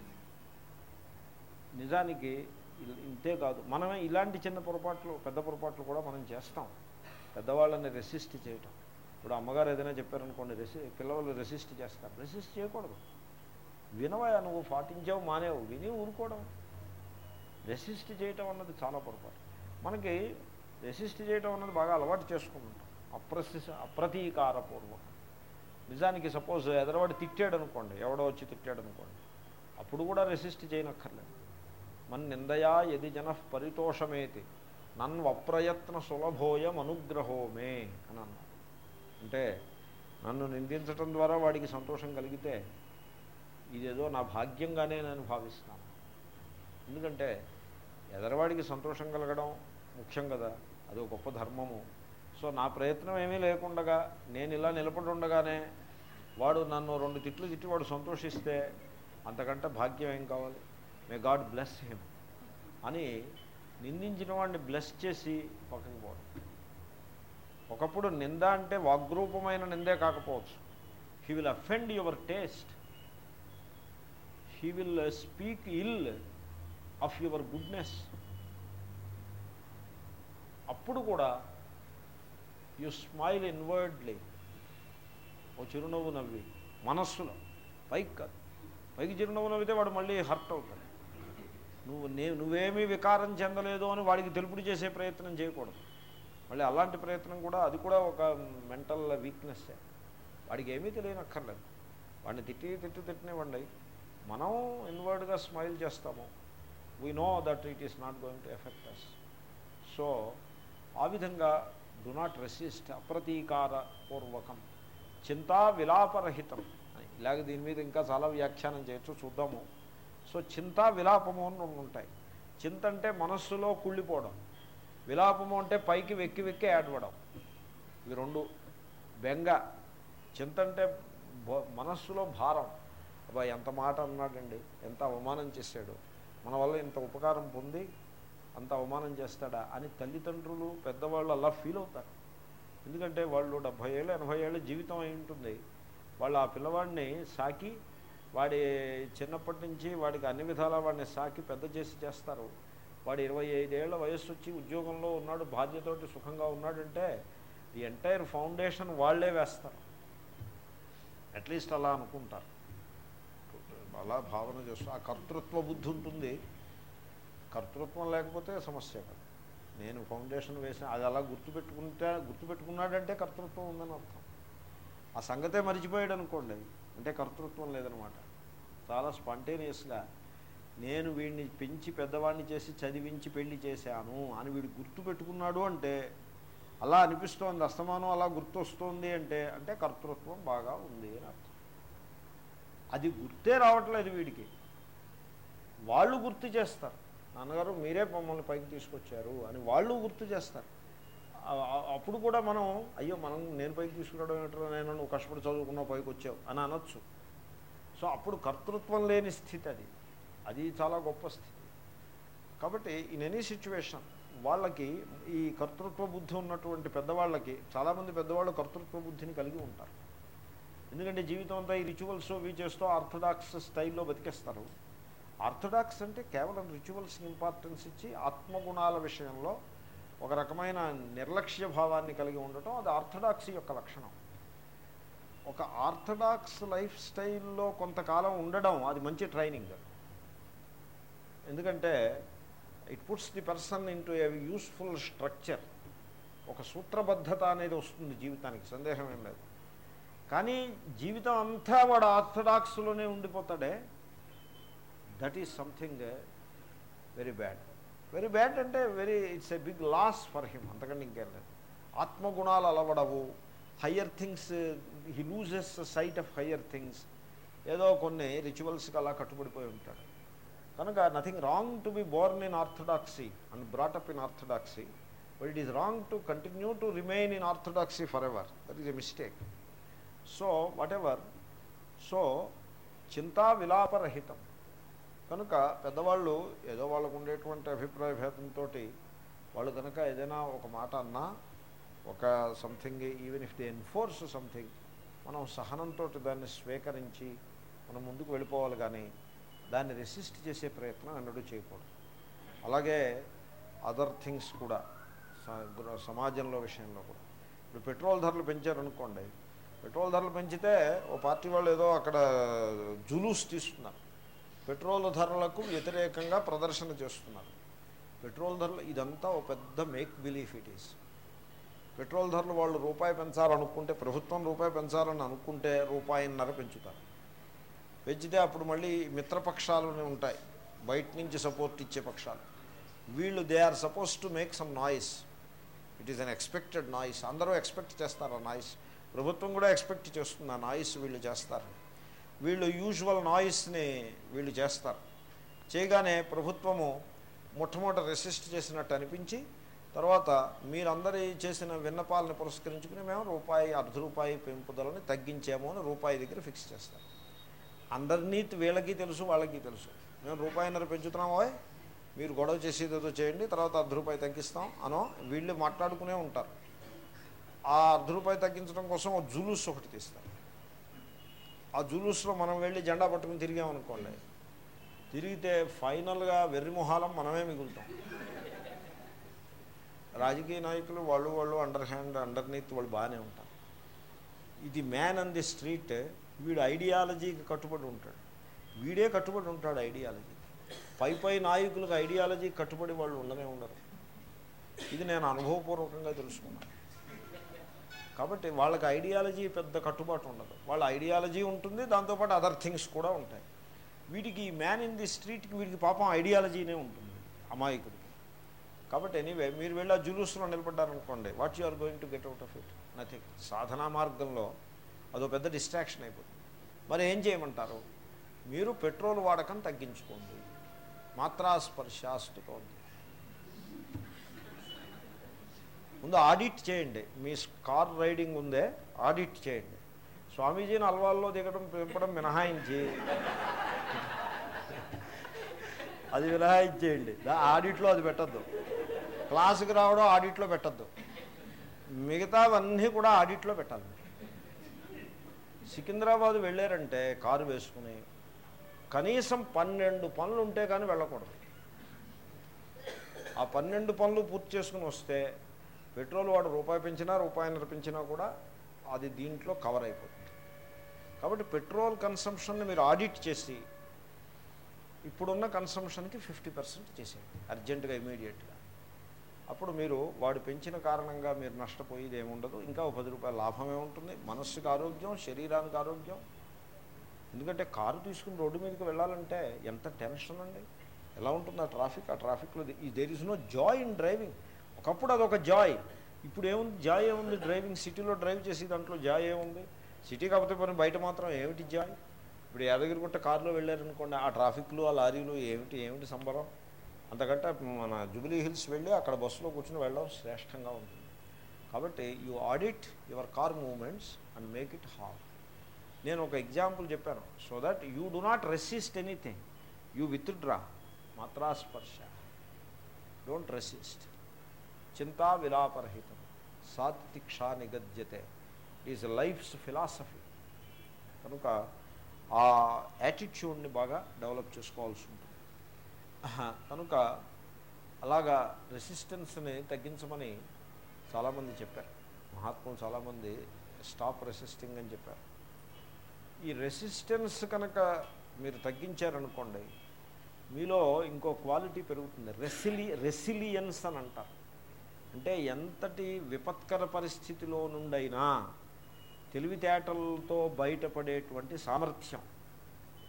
నిజానికి ఇంతే కాదు. మనమే ఇలాంటి చిన్న పొరపాట్లు పెద్ద పొరపాట్లు కూడా మనం చేస్తాం. పెద్దవాళ్ళని రెసిస్ట్ చేయటం. ఇప్పుడు అమ్మగారు ఏదైనా చెప్పారనుకోండి రెసి పిల్లవాళ్ళు రెసిస్ట్ చేస్తారు. రెసిస్ట్ చేయకూడదు. వినవయా నువ్వు పాటించావు మానేవు విని ఊరుకోవడం. రెసిస్ట్ చేయటం అన్నది చాలా పొరపాటు. మనకి రెసిస్ట్ చేయటం అన్నది బాగా అలవాటు చేసుకుంటాం. అప్రసి అప్రతీకారపూర్వకం. నిజానికి సపోజ్ ఎదరవాడు తిట్టాడు అనుకోండి ఎవడో వచ్చి తిట్టాడు అనుకోండి అప్పుడు కూడా రెసిస్ట్ చేయనక్కర్లేదు. మన నిందయా ఎది జన పరితోషమేతి నన్వప్రయత్న సులభోయం అనుగ్రహోమే అని అన్నా అంటే నన్ను నిందించటం ద్వారా వాడికి సంతోషం కలిగితే ఇదేదో నా భాగ్యంగానే నేను భావిస్తున్నాను ఎందుకంటే ఎదరవాడికి సంతోషం కలగడం ముఖ్యం కదా అది ఒక గొప్ప ధర్మము. సో నా ప్రయత్నం ఏమీ లేకుండగా నేను ఇలా నిలబడి ఉండగానే వాడు నన్ను రెండు తిట్లు తిట్టి వాడు సంతోషిస్తే అంతకంటే భాగ్యం ఏం కావాలి? మే గాడ్ బ్లెస్ హిమ్ అని నిందించిన వాడిని బ్లెస్ చేసి పక్కకి పోవడం. ఒకప్పుడు నింద అంటే వాగ్రూపమైన నిందే కాకపోవచ్చు. He will offend your taste he will speak ill of your goodness అప్పుడు కూడా యు స్మైల్ ఇన్వర్డ్లీ ఓ చిరునవ్వు నవ్వి మనస్సులో. పైకి కాదు. పైకి చిరునవ్వు నవ్వితే వాడు మళ్ళీ హర్ట్ అవుతాడు. నువ్వు నే నువ్వేమీ వికారం చెందలేదు అని వాడికి తెలుపుడు చేసే ప్రయత్నం చేయకూడదు. మళ్ళీ అలాంటి ప్రయత్నం కూడా అది కూడా ఒక మెంటల్ వీక్నెస్సే వాడికి ఏమీ తెలియనక్కర్లేదు. వాడిని తిట్టి తిట్టి తిట్టినివ్వండి. మనం ఇన్వర్డ్గా స్మైల్ చేస్తాము. We know that it is not going to affect us so ఆ విధంగా డు నాట్ రెసిస్ట్ అప్రతీకార పూర్వకం. చింతా విలాపరహితం. అని ఇలాగ దీని మీద ఇంకా చాలా వ్యాఖ్యానం చేయొచ్చు చూద్దాము. సో చింతా విలాపము అని ఉంటాయి. చింత అంటే మనస్సులో కుళ్ళిపోవడం. విలాపము అంటే పైకి వెక్కి వెక్కి ఏడవడం ఇవి రెండు. బెంగ. చింత అంటే మనస్సులో భారం. అబ్బా ఎంత మాట అన్నాడండి. ఎంత అవమానం చేశాడు. మన వల్ల ఇంత ఉపకారం పొంది అంత అవమానం చేస్తాడా అని తల్లిదండ్రులు పెద్దవాళ్ళు అలా ఫీల్ అవుతారు. ఎందుకంటే వాళ్ళు డెబ్భై ఏళ్ళు ఎనభై ఏళ్ళు జీవితం అయి ఉంటుంది. వాళ్ళు ఆ పిల్లవాడిని సాకి వాడి చిన్నప్పటి నుంచి వాడికి అన్ని విధాలా వాడిని సాకి పెద్ద చేసి చేస్తారు. వాడు ఇరవై ఐదేళ్ళ వయస్సు వచ్చి ఉద్యోగంలో ఉన్నాడు బాధ్యతోటి సుఖంగా ఉన్నాడంటే ది ఎంటైర్ ఫౌండేషన్ వాళ్ళే వేస్తారు. అట్లీస్ట్ అలా అనుకుంటారు. అలా భావన చేస్తూ. ఆ కర్తృత్వ బుద్ధి ఉంటుంది. కర్తృత్వం లేకపోతే సమస్య కాదు. నేను ఫౌండేషన్ వేసిన అది అలా గుర్తుపెట్టుకుంటే గుర్తుపెట్టుకున్నాడంటే కర్తృత్వం ఉందని అర్థం. ఆ సంగతే మర్చిపోయాడు అనుకోండి. అంటే కర్తృత్వం లేదనమాట. చాలా స్పాంటేనియస్గా నేను వీడిని పెంచి పెద్దవాడిని చేసి చదివించి పెళ్ళి చేశాను అని వీడు గుర్తు పెట్టుకున్నాడు అంటే అలా అనిపిస్తోంది. అస్తమానం అలా గుర్తొస్తోంది అంటే అంటే కర్తృత్వం బాగా ఉంది అని అర్థం. అది గుర్తే రావట్లేదు వీడికి. వాళ్ళు గుర్తు చేస్తారు. నాన్నగారు మీరే మమ్మల్ని పైకి తీసుకొచ్చారు అని వాళ్ళు గుర్తు చేస్తారు. అప్పుడు కూడా మనం అయ్యో మనం నేను పైకి తీసుకురావడం ఏంటో నేను నువ్వు కష్టపడి చదువుకున్నావు పైకి వచ్చావు అని అనొచ్చు. సో అప్పుడు కర్తృత్వం లేని స్థితి అది. అది చాలా గొప్ప స్థితి. కాబట్టి ఇన్ ఎనీ సిచ్యువేషన్ వాళ్ళకి ఈ కర్తృత్వ బుద్ధి ఉన్నటువంటి పెద్దవాళ్ళకి చాలామంది పెద్దవాళ్ళు కర్తృత్వ బుద్ధిని కలిగి ఉంటారు. ఎందుకంటే జీవితం అంతా ఈ రిచువల్స్ ఇవి చేస్తూ ఆర్థడాక్స్ స్టైల్లో బతికేస్తారు. ఆర్థడాక్స్ అంటే కేవలం రిచువల్స్కి ఇంపార్టెన్స్ ఇచ్చి ఆత్మగుణాల విషయంలో ఒక రకమైన నిర్లక్ష్య భావాన్ని కలిగి ఉండటం అది ఆర్థడాక్స్ యొక్క లక్షణం. ఒక ఆర్థడాక్స్ లైఫ్ స్టైల్లో కొంతకాలం ఉండడం అది మంచి ట్రైనింగ్ ఎందుకంటే it puts the person into a useful structure ఒక సూత్రబద్ధత అనేది వస్తుంది జీవితానికి సందేహం ఏం లేదు. కానీ జీవితం అంతా వాడు ఆర్థడాక్స్లోనే ఉండిపోతాడే. That is something very bad very bad అంటే very it's a big loss for him అంతకంటే ఇంకేం లేదు. ఆత్మగుణాలు అలవడవు. Higher things he loses sight of higher things ఏదో కొన్ని రిచువల్స్కి అలా కట్టుబడిపోయి ఉంటాడు. కనుక nothing wrong to be born in orthodoxy and brought up in orthodoxy but it is wrong to continue to remain in orthodoxy forever that is a mistake so whatever ever so చింతా విలాపరహితం కనుక పెద్దవాళ్ళు ఏదో వాళ్ళకు ఉండేటువంటి అభిప్రాయ భేదంతో వాళ్ళు కనుక ఏదైనా ఒక మాట అన్నా ఒక something even if the enforce something మనం సహనంతో దాన్ని స్వీకరించి మనం ముందుకు వెళ్ళిపోవాలి కానీ దాన్ని రెసిస్ట్ చేసే ప్రయత్నం ఎన్నడూ చేయకూడదు. అలాగే అదర్ థింగ్స్ కూడా స- సమాజంలో విషయంలో కూడా. ఇప్పుడు పెట్రోల్ ధరలు పెంచారనుకోండి పెట్రోల్ ధరలు పెంచితే ఓ పార్టీ వాళ్ళు ఏదో అక్కడ జులూస్ తీస్తున్నారు. పెట్రోల్ ధరలకు వ్యతిరేకంగా ప్రదర్శన చేస్తున్నారు. పెట్రోల్ ధరలు ఇదంతా ఒక పెద్ద make belief it is petrol ధరలు వాళ్ళు రూపాయి పెంచాలనుకుంటే ప్రభుత్వం రూపాయి పెంచాలని అనుకుంటే రూపాయిన్నర పెంచుతారు. పెంచితే అప్పుడు మళ్ళీ మిత్రపక్షాలు ఉంటాయి. బయట నుంచి సపోర్ట్ ఇచ్చే పక్షాలు. వీళ్ళు they are suppose to make some noise it is unexpected noise అందరూ ఎక్స్పెక్ట్ చేస్తారు ఆ నాయిస్ ప్రభుత్వం కూడా ఎక్స్పెక్ట్ చేస్తుంది ఆ నాయిస్ వీళ్ళు చేస్తారు. వీళ్ళు యూజువల్ నాయిస్ని వీళ్ళు చేస్తారు. చేయగానే ప్రభుత్వము మొట్టమొదట రెసిస్ట్ చేసినట్టు అనిపించి తర్వాత మీరందరి చేసిన విన్నపాలను పురస్కరించుకుని మేము రూపాయి అర్ధ రూపాయి పెంపుదలని తగ్గించాము అని రూపాయి దగ్గర ఫిక్స్ చేస్తాం అందరినీ వీళ్ళకి తెలుసు వాళ్ళకి తెలుసు. మేము రూపాయిన్నర పెంచుతున్నామో మీరు గొడవ చేసేదేదో చేయండి తర్వాత అర్ధ రూపాయి తగ్గిస్తాం అనో వీళ్ళు మాట్లాడుకునే ఉంటారు. ఆ అర్ధ రూపాయి తగ్గించడం కోసం ఒక జులూస్ ఒకటి తీస్తారు ఆ జులూస్లో మనం వెళ్ళి జెండా పట్టుకుని తిరిగామనుకోండి తిరిగితే ఫైనల్గా వెర్రిమొహాలం మనమే మిగులుతాం. రాజకీయ నాయకులు వాళ్ళు వాళ్ళు అండర్ హ్యాండ్ అండర్నీత్ వాళ్ళు బాగానే ఉంటారు. ఇది మ్యాన్ అండ్ ది స్ట్రీట్ వీడు ఐడియాలజీకి కట్టుబడి ఉంటాడు. వీడే కట్టుబడి ఉంటాడు ఐడియాలజీ. పై పై నాయకులకు ఐడియాలజీ కట్టుబడి వాళ్ళు ఉండనే ఉండరు. ఇది నేను అనుభవపూర్వకంగా తెలుసుకున్నాను. కాబట్టి వాళ్ళకి ఐడియాలజీ పెద్ద కట్టుబాటు ఉండదు. వాళ్ళ ఐడియాలజీ ఉంటుంది దాంతోపాటు అదర్ థింగ్స్ కూడా ఉంటాయి. వీటికి మ్యాన్ ఇన్ ది స్ట్రీట్కి వీడికి పాపం ఐడియాలజీనే ఉంటుంది అమాయకుడికి. కాబట్టి ఎనీవే మీరు వెళ్ళి ఆ జులూస్లో నిలబడ్డారనుకోండి what you are going to get out of it nothing సాధనా మార్గంలో అదో పెద్ద డిస్ట్రాక్షన్ అయిపోతుంది. మరి ఏం చేయమంటారు? మీరు పెట్రోల్ వాడకం తగ్గించుకోండి. మాత్రా ముందు ఆడిట్ చేయండి. మీ కార్ రైడింగ్ ఉందే ఆడిట్ చేయండి. స్వామీజీని అల్వాల్లో దిగడం పెంపడం మినహాయించి. అది మినహాయించేయండి. దా- ఆడిట్లో అది పెట్టద్దు. క్లాసుకి రావడం ఆడిట్లో పెట్టద్దు. మిగతావన్నీ కూడా ఆడిట్లో పెట్టాలి. సికింద్రాబాద్ వెళ్ళారంటే కారు వేసుకుని కనీసం పన్నెండు పనులు ఉంటే కానీ వెళ్ళకూడదు. ఆ పన్నెండు పనులు పూర్తి చేసుకుని వస్తే పెట్రోల్ వాడు రూపాయి పెంచినా రూపాయిన్నర పెంచినా కూడా అది దీంట్లో కవర్ అయిపోతుంది. కాబట్టి పెట్రోల్ కన్సంప్షన్ని మీరు ఆడిట్ చేసి ఇప్పుడున్న కన్సంప్షన్కి ఫిఫ్టీ పర్సెంట్ చేసేయండి అర్జెంటుగా ఇమీడియట్గా అప్పుడు మీరు వాడు పెంచిన కారణంగా మీరు నష్టపోయేది ఏముండదు ఇంకా ఒక పది రూపాయల లాభమే ఉంటుంది. మనస్సుకి ఆరోగ్యం శరీరానికి ఆరోగ్యం. ఎందుకంటే కారు తీసుకుని రోడ్డు మీదకి వెళ్ళాలంటే ఎంత టెన్షన్ అండి. ఎలా ఉంటుంది ఆ ట్రాఫిక్? ఆ ట్రాఫిక్లో there is no joy in driving ఒకప్పుడు అదొక జాయ్. ఇప్పుడు ఏముంది జాయ్ ఏముంది డ్రైవింగ్ సిటీలో డ్రైవ్ చేసి దాంట్లో జాయ్ ఏముంది సిటీ కాకపోతే పని బయట మాత్రం ఏమిటి జాయ్? ఇప్పుడు యాదగిరిగుట్ట కారులో వెళ్ళారనుకోండి ఆ ట్రాఫిక్లు ఆ లారీలు ఏమిటి ఏమిటి సంబరం? అంతకంటే మన జుబిలీ హిల్స్ వెళ్ళి అక్కడ బస్సులో కూర్చుని వెళ్ళడం శ్రేష్టంగా ఉంటుంది. కాబట్టి you audit your car movements and make it half నేను ఒక ఎగ్జాంపుల్ చెప్పాను. So that you do not resist anything. You withdraw. మాత్రా స్పర్శ డోంట్ రెసిస్ట్. చింతా విలాపరహితం సాత్తిక్షా నిగద్యతే ఈజ్ లైఫ్స్ ఫిలాసఫీ కనుక ఆ యాటిట్యూడ్ని బాగా డెవలప్ చేసుకోవాల్సి ఉంటుంది. కనుక అలాగా రెసిస్టెన్స్ని తగ్గించమని చాలామంది చెప్పారు. మహాత్ములు చాలామంది స్టాప్ రెసిస్టింగ్ అని చెప్పారు. ఈ రెసిస్టెన్స్ కనుక మీరు తగ్గించారనుకోండి మీలో ఇంకో క్వాలిటీ పెరుగుతుంది. రెసిలి రెసిలియన్స్ అని అంటారు. అంటే ఎంతటి విపత్కర పరిస్థితిలో నుండైనా తెలివితేటలతో బయటపడేటువంటి సామర్థ్యం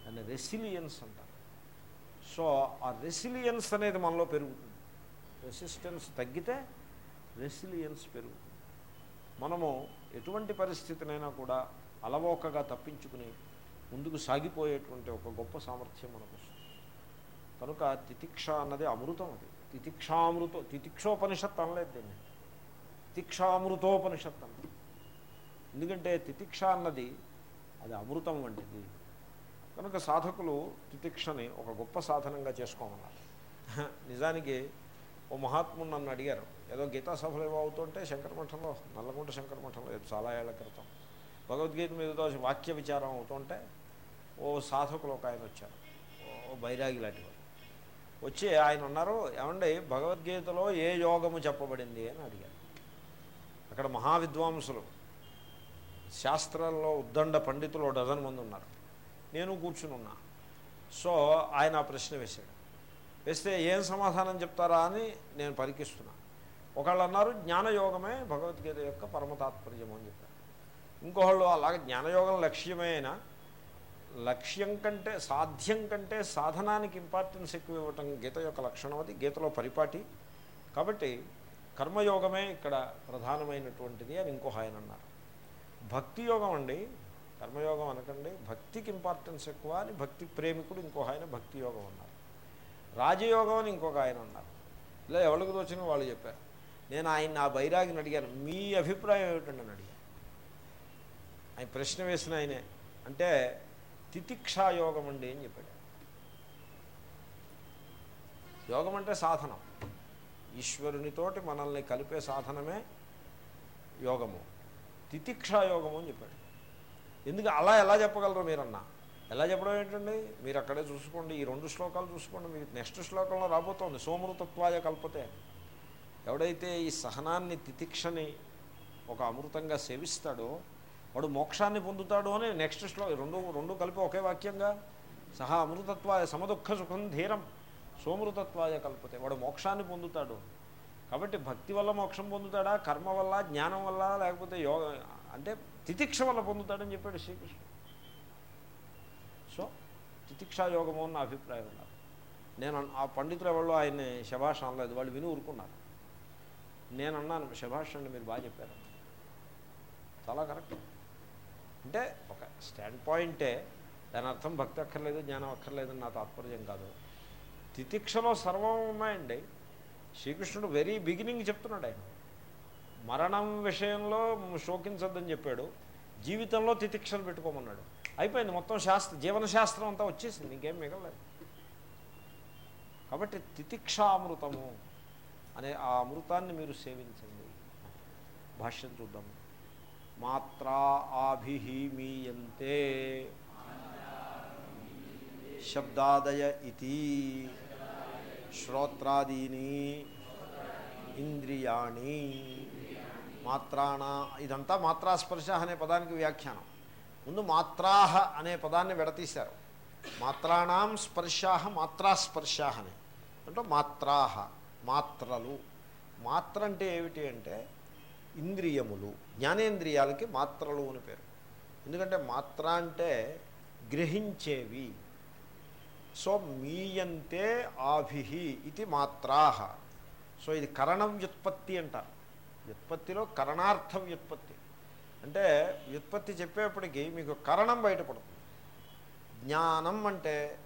దాన్ని రెసిలియన్స్ అంటారు. సో ఆ రెసిలియన్స్ అనేది మనలో పెరుగుతుంది. రెసిస్టెన్స్ తగ్గితే రెసిలియన్స్ పెరుగుతుంది. మనము ఎటువంటి పరిస్థితినైనా కూడా అలవోకగా తప్పించుకుని ముందుకు సాగిపోయేటువంటి ఒక గొప్ప సామర్థ్యం మనకు వస్తుంది. కనుక తితిక్ష అన్నది అమృతం అది. తితిక్షామృతో తితిక్షోపనిషత్ అనలేదు దీన్ని. తితిక్షామృతోపనిషత్ అన్నది. ఎందుకంటే తితిక్ష అన్నది అది అమృతం వంటిది. కనుక సాధకులు తితిక్షని ఒక గొప్ప సాధనంగా చేసుకోమన్నారు. నిజానికి ఓ మహాత్ముడు నన్ను అడిగారు ఏదో గీతా సభలు ఏవో అవుతుంటే శంకరమఠంలో నల్లగొండ శంకరమఠంలో ఏదో చాలా ఏళ్ళ క్రితం భగవద్గీత మీద వాక్య విచారం అవుతుంటే ఓ సాధకులు ఒక ఆయన వచ్చారు. ఓ బైరాగి లాంటి వారు వచ్చి ఆయన ఉన్నారు ఏమండి భగవద్గీతలో ఏ యోగము చెప్పబడింది? అని అడిగారు. అక్కడ మహావిద్వాంసులు శాస్త్రాల్లో ఉద్దండ పండితులు డజన్ మంది ఉన్నారు. నేను కూర్చుని ఉన్నా. సో ఆయన ఆ ప్రశ్న వేశాడు. వేస్తే ఏం సమాధానం చెప్తారా? అని నేను పరికిస్తున్నా. ఒకళ్ళు అన్నారు జ్ఞానయోగమే భగవద్గీత యొక్క పరమతాత్పర్యము అని చెప్పారు. ఇంకొకళ్ళు అలాగే జ్ఞానయోగం లక్ష్యమే అయినా లక్ష్యం కంటే సాధ్యం కంటే సాధనానికి ఇంపార్టెన్స్ ఎక్కువ ఇవ్వటం గీత యొక్క లక్షణం అది. గీతలో పరిపాటి. కాబట్టి కర్మయోగమే ఇక్కడ ప్రధానమైనటువంటిది అని ఇంకో ఆయన అన్నారు. భక్తి యోగం అండి. కర్మయోగం అనకండి. భక్తికి ఇంపార్టెన్స్ ఎక్కువ అని భక్తి ప్రేమికుడు ఇంకో ఆయన భక్తి యోగం అన్నారు. రాజయోగం అని ఇంకొక ఆయన అన్నారు. ఇలా ఎవరికి తోచిన వాళ్ళు చెప్పారు. నేను ఆయన నా బైరాగిని అడిగాను. మీ అభిప్రాయం ఏమిటండి అని అడిగాను. ఆయన ప్రశ్న వేసిన ఆయనే. అంటే తితిక్షాయోగం అండి అని చెప్పాడు. యోగం అంటే సాధనం. ఈశ్వరునితోటి మనల్ని కలిపే సాధనమే యోగము. తితిక్షాయోగము అని చెప్పాడు. ఎందుకు అలా ఎలా చెప్పగలరు మీరన్నా? ఎలా చెప్పడం ఏంటండి? మీరు అక్కడే చూసుకోండి ఈ రెండు శ్లోకాలు చూసుకోండి మీకు నెక్స్ట్ శ్లోకంలో రాబోతోంది సోమృతత్వాయ కల్పతే. ఎవడైతే ఈ సహనాన్ని తితిక్షని ఒక అమృతంగా సేవిస్తాడో వాడు మోక్షాన్ని పొందుతాడు అని నెక్స్ట్ శ్లో రెండు రెండు కలిపి ఒకే వాక్యంగా? సహా అమృతత్వాయ సమదుఃఖ సుఖం ధీరం. సోమృతత్వాయ కలిపితే. వాడు మోక్షాన్ని పొందుతాడు. కాబట్టి భక్తి వల్ల మోక్షం పొందుతాడా? కర్మ వల్ల జ్ఞానం వల్ల లేకపోతే యోగ అంటే తితిక్ష వల్ల పొందుతాడని చెప్పాడు శ్రీకృష్ణుడు. సో తితిక్షాయోగము అని నా అభిప్రాయం ఉన్నారు నేను అన్- ఆ పండితులు ఎవరు ఆయన్ని శభాష అనలేదు వాళ్ళు విని ఊరుకున్నారు. నేను అన్నాను శభాష్ అండి మీరు బాగా చెప్పారు. చాలా కరెక్ట్. అంటే ఒక స్టాండ్ పాయింటే దాని అర్థం భక్తి అక్కర్లేదు జ్ఞానం అక్కర్లేదని నా తాత్పర్యం కాదు. తితిక్షలో సర్వం ఉన్నాయండి. శ్రీకృష్ణుడు వెరీ బిగినింగ్ చెప్తున్నాడు ఆయన. మరణం విషయంలో శోకించొద్దని చెప్పాడు. జీవితంలో తితిక్షలు పెట్టుకోమన్నాడు. అయిపోయింది మొత్తం శాస్త్ర జీవన శాస్త్రం అంతా వచ్చేసింది ఇంకేం మిగలలేదు. కాబట్టి తితిక్షామృతము అనే ఆ అమృతాన్ని మీరు సేవించండి. భాష్యం చూద్దాం మాత్రా ఆభిహీమీయంతే. శబ్దాదయ ఇది శ్రోత్రాదీని. ఇంద్రియాణి. మాత్రాణ ఇదంతా మాత్రాస్పర్శ అనే పదానికి వ్యాఖ్యానం. ముందు మాత్రాహ అనే పదాన్ని విడతీశారు. మాత్రాణం స్పర్శాహ మాత్రాస్పర్శాహ అని. అంటే మాత్రాహ మాత్రలు. మాత్ర అంటే ఏమిటి అంటే ఇంద్రియములు జ్ఞానేంద్రియాలకి మాత్రలు అని పేరు. ఎందుకంటే మాత్ర అంటే గ్రహించేవి. సో మీయంతే ఆభి ఇది మాత్రాహ. సో ఇది కరణం వ్యుత్పత్తి అంటారు వ్యుత్పత్తిలో కరణార్థ వ్యుత్పత్తి. అంటే వ్యుత్పత్తి చెప్పేప్పటికీ మీకు కరణం బయటపడుతుంది. జ్ఞానం అంటే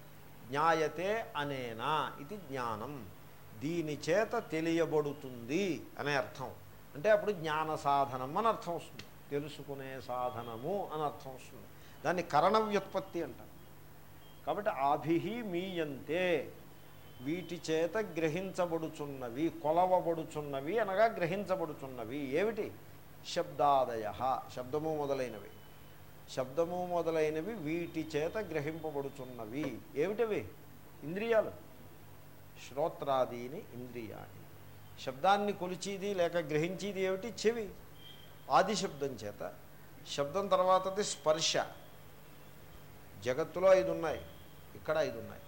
జ్ఞాయతే అనేనా ఇది జ్ఞానం. దీని చేత తెలియబడుతుంది అనే అర్థం. అంటే అప్పుడు జ్ఞాన సాధనం అని అర్థం వస్తుంది. తెలుసుకునే సాధనము అని అర్థం వస్తుంది. దాన్ని కరణ వ్యుత్పత్తి అంటారు. కాబట్టి అభిహి మీయంతే. వీటి చేత గ్రహించబడుచున్నవి కొలవబడుచున్నవి అనగా గ్రహించబడుచున్నవి. ఏమిటి? శబ్దాదయ శబ్దము మొదలైనవి. శబ్దము మొదలైనవి వీటి చేత గ్రహింపబడుచున్నవి. ఏమిటవి? ఇంద్రియాలు. శ్రోత్రాదీని ఇంద్రియాన్ని శబ్దాన్ని కొలిచేది లేక గ్రహించేది ఏమిటి? చెవి. ఆది శబ్దం చేత. శబ్దం తర్వాతది స్పర్శ. జగత్తులో ఐదు ఉన్నాయి ఇక్కడ ఐదు ఉన్నాయి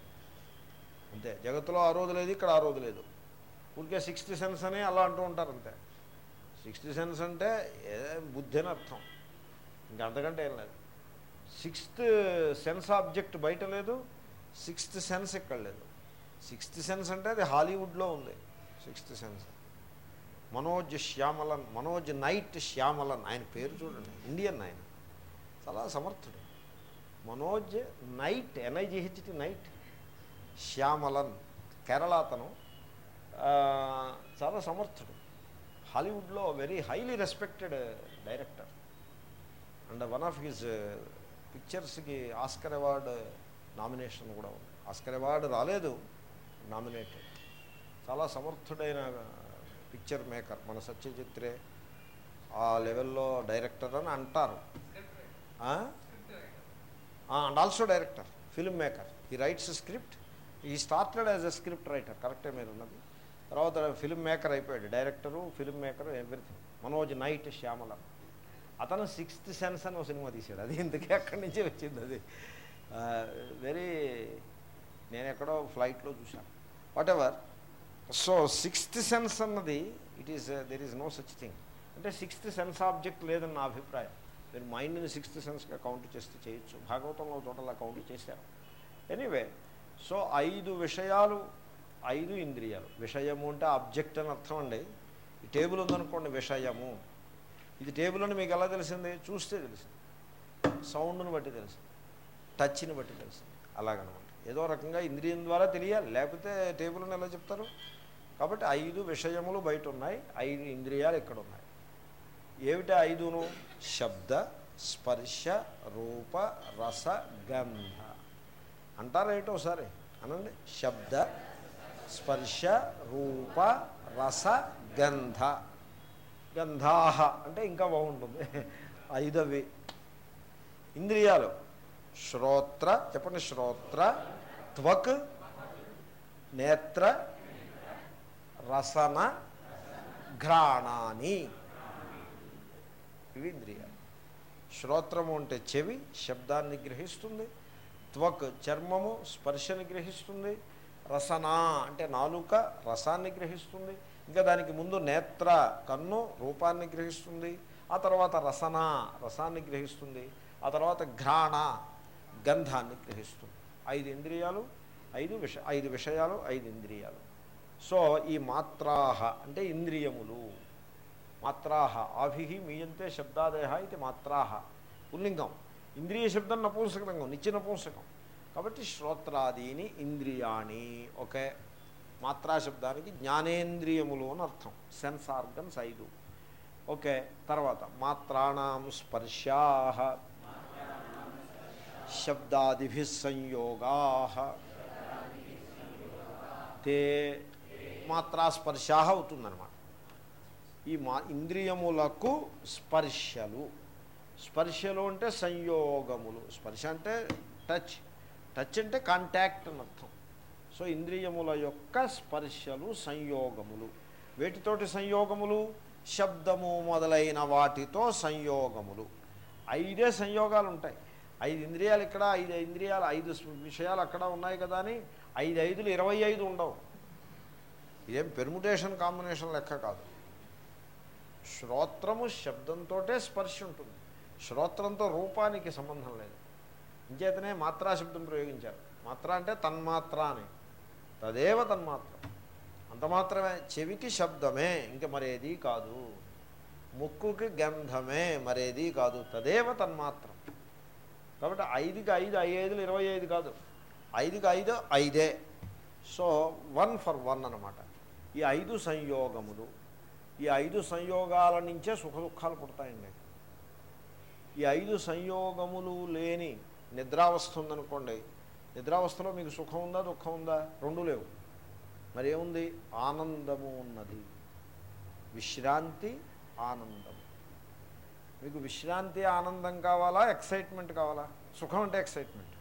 అంతే. జగత్తులో ఆ రోజు లేదు ఇక్కడ ఆ రోజు లేదు. ఊరికే సిక్స్త్ సెన్స్ అని అలా అంటూ ఉంటారు అంతే. సిక్స్త్ సెన్స్ అంటే బుద్ధి అని అర్థం. ఇంకా అంతకంటే ఏం లేదు. సిక్స్త్ సెన్స్ ఆబ్జెక్ట్ బయట లేదు సిక్స్త్ సెన్స్ ఇక్కడ లేదు. సిక్స్త్ సెన్స్ అంటే అది హాలీవుడ్లో ఉంది. Sixth sense. Manoj Shyamalan Manoj Night Shyamalan ఆయన పేరు చూడండి ఇండియన్ ఆయన. చాలా సమర్థుడు. Manoj Night N I G H T Night. Shyamalan Kerala అతను. చాలా సమర్థుడు. హాలీవుడ్లో very highly respected director. And one of his పిక్చర్స్కి Oscar award nomination కూడా ఉంది. ఆస్కర్ అవార్డు రాలేదు నామినేటెడ్. చాలా సమర్థుడైన పిక్చర్ మేకర్ మన సత్యజిత్రే. ఆ లెవెల్లో డైరెక్టర్ అని అంటారు. And also director film maker he writes script he started as a script writer కరెక్టే మీరు ఉన్నది? తర్వాత ఫిల్మ్ మేకర్ అయిపోయాడు director film maker everything Manoj Night Shyamalan. అతను సిక్స్త్ సెన్స్ అని ఒక సినిమా తీశాడు. అది ఇందుకే అక్కడి నుంచే వచ్చింది అది? వెరీ నేను ఎక్కడో ఫ్లైట్లో చూశాను. Whatever so sixth sense అన్నది it is there is no such thing అంటే సిక్స్త్ సెన్స్ ఆబ్జెక్ట్ లేదని నా అభిప్రాయం. మీరు మైండ్ని సిక్స్త్ సెన్స్గా కౌంట్ చేస్తే చేయొచ్చు. భాగవతంలో చోటలా కౌంట్ చేశారు. ఎనీవే సో ఐదు విషయాలు ఐదు ఇంద్రియాలు. విషయము అంటే ఆబ్జెక్ట్ అని అర్థం అండి. ఈ టేబుల్ ఉందనుకోండి విషయము. ఇది టేబుల్ అని మీకు ఎలా తెలిసింది? చూస్తే తెలిసింది. సౌండ్ని బట్టి తెలిసింది. టచ్ని బట్టి తెలిసింది. అలాగనమాట. ఏదో రకంగా ఇంద్రియం ద్వారా తెలియాలి. లేకపోతే టేబుల్ అని ఎలా చెప్తారు? కాబట్టి ఐదు విషయములు బయట ఉన్నాయి ఐదు ఇంద్రియాలు ఇక్కడ ఉన్నాయి ఏమిటి ఐదును? శబ్ద స్పర్శ రూప రస గంధ. అంటారేటో ఒకసారి? అనండి. శబ్ద స్పర్శ రూప రస గంధ. గంధాహ అంటే ఇంకా బాగుంటుంది. ఐదవి ఇంద్రియాలు. శ్రోత్ర చెప్పండి శ్రోత్ర త్వక్ నేత్ర రసన ఘ్రాణాని. ఇవి ఇంద్రియాలు శ్రోత్రము అంటే చెవి శబ్దాన్ని గ్రహిస్తుంది. త్వక్ చర్మము స్పర్శని గ్రహిస్తుంది. రసన అంటే నాలుక రసాన్ని గ్రహిస్తుంది. ఇంకా దానికి ముందు నేత్ర కన్ను రూపాన్ని గ్రహిస్తుంది. ఆ తర్వాత రసన రసాన్ని గ్రహిస్తుంది. ఆ తర్వాత ఘ్రాణ గంధాన్ని గ్రహిస్తుంది. ఐదు ఇంద్రియాలు ఐదు విష ఐదు విషయాలు ఐదు ఇంద్రియాలు. సో ఈ మాత్రాహ అంటే ఇంద్రియములు. మాత్రాహ ఆభి మీయంతే శబ్దాదేహ ఇది మాత్రాహ. పుల్లింగం. ఇంద్రియ శబ్దం నపూంసకలింగం నిత్య నపూంసకం కాబట్టి శ్రోత్రాదీని ఇంద్రియాణి. ఓకే? మాత్రా శబ్దానికి జ్ఞానేంద్రియములు అని అర్థం. సెన్స్ ఆర్గన్స్ ఐదు. ఓకే? తర్వాత మాత్రాణం స్పర్శాహ శబ్దాదిభి సంయోగా తే మాత్రా స్పర్శా అవుతుందన్నమాట. ఈ మా ఇంద్రియములకు స్పర్శలు. స్పర్శలు అంటే సంయోగములు. స్పర్శ అంటే టచ్. టచ్ అంటే కాంటాక్ట్ అని అర్థం. సో ఇంద్రియముల యొక్క స్పర్శలు సంయోగములు. వేటితోటి సంయోగములు? శబ్దము మొదలైన వాటితో సంయోగములు. ఐదే సంయోగాలు ఉంటాయి ఐదు ఇంద్రియాలు ఇక్కడ ఐదు ఇంద్రియాలు ఐదు విషయాలు అక్కడ ఉన్నాయి కదా అని ఐదు ఐదులు ఇరవై ఐదు ఉండవు. ఇదేం పెర్ముటేషన్ కాంబినేషన్ లెక్క కాదు. శ్రోత్రము శబ్దంతో స్పర్శ ఉంటుంది. శ్రోత్రంతో రూపానికి సంబంధం లేదు. ఇంచేతనే మాత్రా శబ్దం ప్రయోగించారు. మాత్ర అంటే తన్మాత్ర అని. తదేవ తన్మాత్ర. అంత మాత్రమే. చెవికి శబ్దమే ఇంక మరేది కాదు. ముక్కుకి గంధమే మరేది కాదు. తదేవ తన్మాత్రం. కాబట్టి ఐదుకి ఐదు ఐదులు ఇరవై ఐదు కాదు. ఐదుకి ఐదు ఐదే. సో వన్ ఫర్ వన్ అనమాట ఈ ఐదు సంయోగములు ఈ ఐదు సంయోగాల నుంచే సుఖ దుఃఖాలు పుడతాయండి. ఈ ఐదు సంయోగములు లేని నిద్రావస్థ ఉందనుకోండి నిద్రావస్థలో మీకు సుఖం ఉందా దుఃఖం ఉందా? రెండు లేవు. మరేముంది? ఆనందము ఉన్నది. విశ్రాంతి ఆనందం మీకు విశ్రాంతి ఆనందం కావాలా ఎక్సైట్మెంట్ కావాలా? సుఖం అంటే ఎక్సైట్మెంట్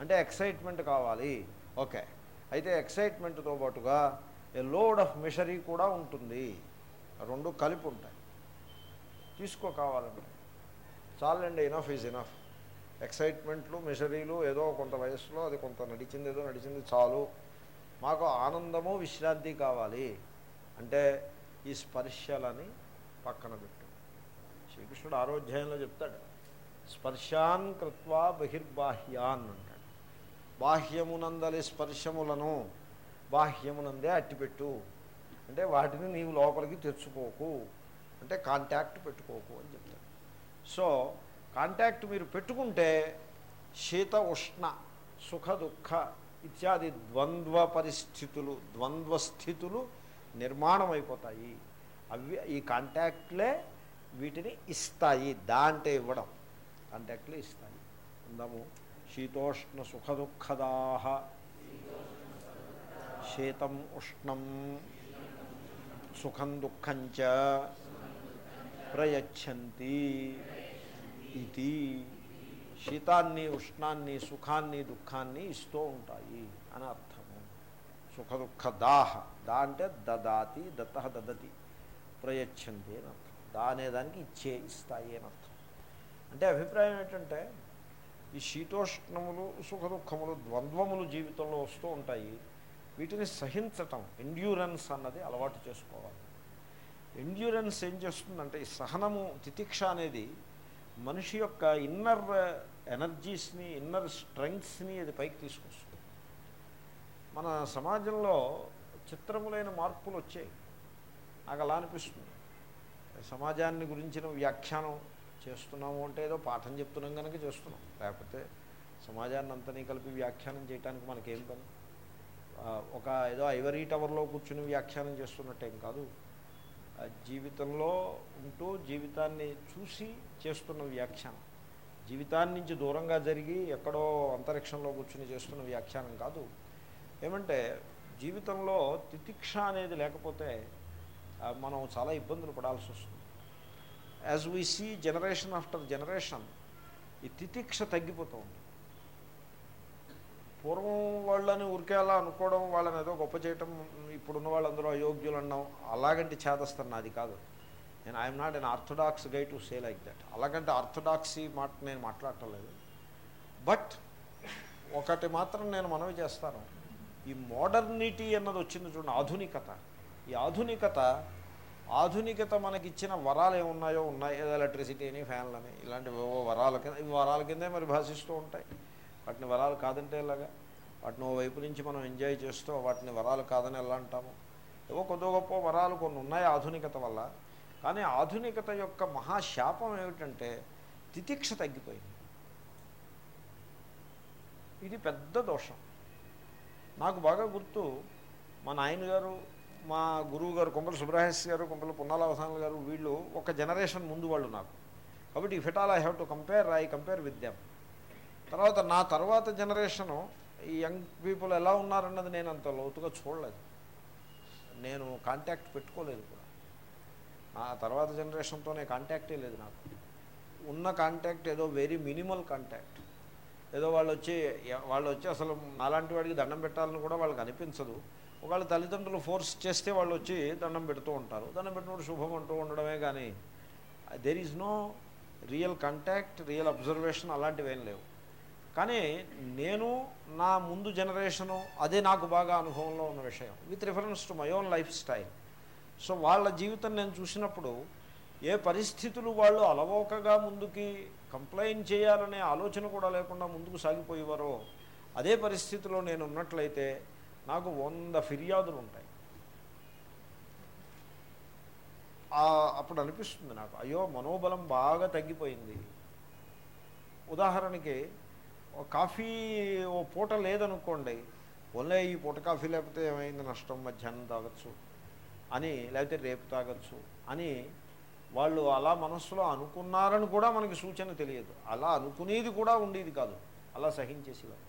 అంటే ఎక్సైట్మెంట్ కావాలి. ఓకే. అయితే ఎక్సైట్మెంట్తో పాటుగా ఏ లోడ్ ఆఫ్ మిషరీ కూడా ఉంటుంది. రెండు కలిపి ఉంటాయి. తీసుకో కావాలంటే. చాలండి ఇనఫ్ ఈజ్ ఇనఫ్ ఎక్సైట్మెంట్లు మిషరీలు ఏదో కొంత వయసులో అది కొంత నడిచింది ఏదో నడిచింది చాలు. మాకు ఆనందము విశ్రాంతి కావాలి. అంటే ఈ స్పర్శలని పక్కన పెట్టు. శ్రీకృష్ణుడు ఆరోధ్యాయంలో చెప్తాడు స్పర్శాన్ కృత్వా బహిర్బాహ్యాన్ అంటాడు. బాహ్యమునందలి స్పర్శములను బాహ్యమునందే అట్టిపెట్టు. అంటే వాటిని నీవు లోపలికి తెచ్చుకోకు. అంటే కాంటాక్ట్ పెట్టుకోకు అని చెప్తాడు. సో కాంటాక్ట్ మీరు పెట్టుకుంటే శీత ఉష్ణ సుఖ దుఃఖ ఇత్యాది ద్వంద్వ పరిస్థితులు ద్వంద్వ స్థితులు నిర్మాణం అయిపోతాయి అవి ఈ కాంటాక్ట్లే వీటిని ఇస్తాయి దా అంటే ఇవ్వడం. అంటే కాంటాక్ట్లే ఇస్తాయి. ఉందాము. శీతోష్ణ సుఖ దుఃఖదాహ శీతం ఉష్ణం సుఖం దుఃఖంచ ప్రయచ్చంతి ఇది. శీతాన్ని ఉష్ణాన్ని సుఖాన్ని దుఃఖాన్ని ఇస్తూ ఉంటాయి అని అర్థము. సుఖ దుఃఖ దాహ దా అంటే దదాతి దత్త దదతి. ప్రయచ్చంతి అని అర్థం. దా అనేదానికి ఇచ్చే ఇస్తాయి అని అర్థం. అంటే అభిప్రాయం ఏంటంటే ఈ శీతోష్ణములు సుఖ దుఃఖములు ద్వంద్వములు జీవితంలో వస్తూ ఉంటాయి. వీటిని సహించటం ఎండ్యూరెన్స్ అన్నది అలవాటు చేసుకోవాలి. ఎండ్యూరెన్స్ ఏం చేస్తుందంటే ఈ సహనము తితిక్ష అనేది మనిషి యొక్క ఇన్నర్ ఎనర్జీస్ని ఇన్నర్ స్ట్రెంగ్స్ని అది పైకి తీసుకొస్తుంది. మన సమాజంలో చిత్రములైన మార్పులు వచ్చాయి. నాకు అలా అనిపిస్తుంది. సమాజాన్ని గురించిన వ్యాఖ్యానం చేస్తున్నాము అంటే ఏదో పాఠం చెప్తున్నాం కనుక చేస్తున్నాం. లేకపోతే సమాజాన్ని అంతనీ కలిపి వ్యాఖ్యానం చేయడానికి మనకేం పని? ఒక ఏదో ఐవరీ టవర్లో కూర్చుని వ్యాఖ్యానం చేస్తున్నట్టేం కాదు. జీవితంలో ఉంటూ జీవితాన్ని చూసి చేస్తున్న వ్యాఖ్యానం. జీవితాన్ని నుంచి దూరంగా జరిగి ఎక్కడో అంతరిక్షంలో కూర్చుని చేస్తున్న వ్యాఖ్యానం కాదు. ఏమంటే జీవితంలో తితిక్ష అనేది లేకపోతే మనం చాలా ఇబ్బందులు పడాల్సి వస్తుంది. As we see generation after generation ఈ తితిక్ష తగ్గిపోతూ ఉంది. పూర్వం వాళ్ళని ఊరికే అలా అనుకోవడం వాళ్ళని ఏదో గొప్ప చేయటం ఇప్పుడున్న వాళ్ళందరూ అయోగ్యులు అన్నాం అలాగంటే చేదస్తాను నాది కాదు. నేను I'm not an orthodox guy to say like that అలాగంటే ఆర్థడాక్సీ మాట నేను మాట్లాడటం లేదు బట్ ఒకటి మాత్రం నేను మనవి చేస్తాను. ఈ మోడర్నిటీ అన్నది వచ్చింది చూడండి ఆధునికత. ఈ ఆధునికత ఆధునికత మనకిచ్చిన వరాలు ఏమున్నాయో ఉన్నాయి. ఏదో ఎలక్ట్రిసిటీ అని ఫ్యాన్లు అని ఇలాంటివి ఏవో వరాల కింద ఇవి వరాల కిందే మరి భాషిస్తూ ఉంటాయి. వాటిని వరాలు కాదంటే ఇలాగా వాటిని ఓ వైపు నుంచి మనం ఎంజాయ్ చేస్తూ వాటిని వరాలు కాదని ఎలా అంటాము? ఏవో కొద్ది గొప్ప వరాలు కొన్ని ఉన్నాయి ఆధునికత వల్ల. కానీ ఆధునికత యొక్క మహాశాపం ఏమిటంటే తితిక్ష తగ్గిపోయింది. ఇది పెద్ద దోషం. నాకు బాగా గుర్తు మా నాయనగారు మా గురువు గారు కొంపల సుబ్రహ్మణ్య గారు కొంపల పున్నాలవసానాలు గారు వీళ్ళు ఒక జనరేషన్ ముందు వాళ్ళు నాకు. కాబట్టి if it all I have to compare I compare with them. తర్వాత నా తర్వాత జనరేషను ఈ యంగ్ పీపుల్ ఎలా ఉన్నారన్నది నేను అంత లోతుగా చూడలేదు. నేను కాంటాక్ట్ పెట్టుకోలేదు కూడా. నా తర్వాత జనరేషన్తోనే కాంటాక్టే లేదు నాకు. ఉన్న కాంటాక్ట్ ఏదో వెరీ మినిమల్ కాంటాక్ట్. ఏదో వాళ్ళు వచ్చి వాళ్ళు వచ్చి అసలు నాలాంటి వాడికి దండం పెట్టాలని కూడా వాళ్ళకి అనిపించదు. ఒకవేళ తల్లిదండ్రులు ఫోర్స్ చేస్తే వాళ్ళు వచ్చి దండం పెడుతూ ఉంటారు. దండం పెట్టినప్పుడు శుభం అంటూ ఉండడమే కానీ there is no real contact real observation అలాంటివి ఏం లేవు. కానీ నేను నా ముందు జనరేషను అదే నాకు బాగా అనుభవంలో ఉన్న విషయం. With reference to my own lifestyle so వాళ్ళ జీవితం నేను చూసినప్పుడు ఏ పరిస్థితులు వాళ్ళు అలవోకగా ముందుకి కంప్లైంట్ చేయాలనే ఆలోచన కూడా లేకుండా ముందుకు సాగిపోయేవారో అదే పరిస్థితిలో నేను ఉన్నట్లయితే నాకు వంద ఫిర్యాదులు ఉంటాయి. అప్పుడు అనిపిస్తుంది నాకు అయ్యో మనోబలం బాగా తగ్గిపోయింది. ఉదాహరణకి కాఫీ ఓ పూట లేదనుకోండి ఓన్లే ఈ పూట కాఫీ లేకపోతే ఏమైంది? నష్టం మధ్యాహ్నం తాగొచ్చు అని లేకపోతే రేపు తాగొచ్చు అని వాళ్ళు అలా మనస్సులో అనుకున్నారని కూడా మనకి సూచన తెలియదు. అలా అనుకునేది కూడా ఉండేది కాదు. అలా సహించేసేవారు.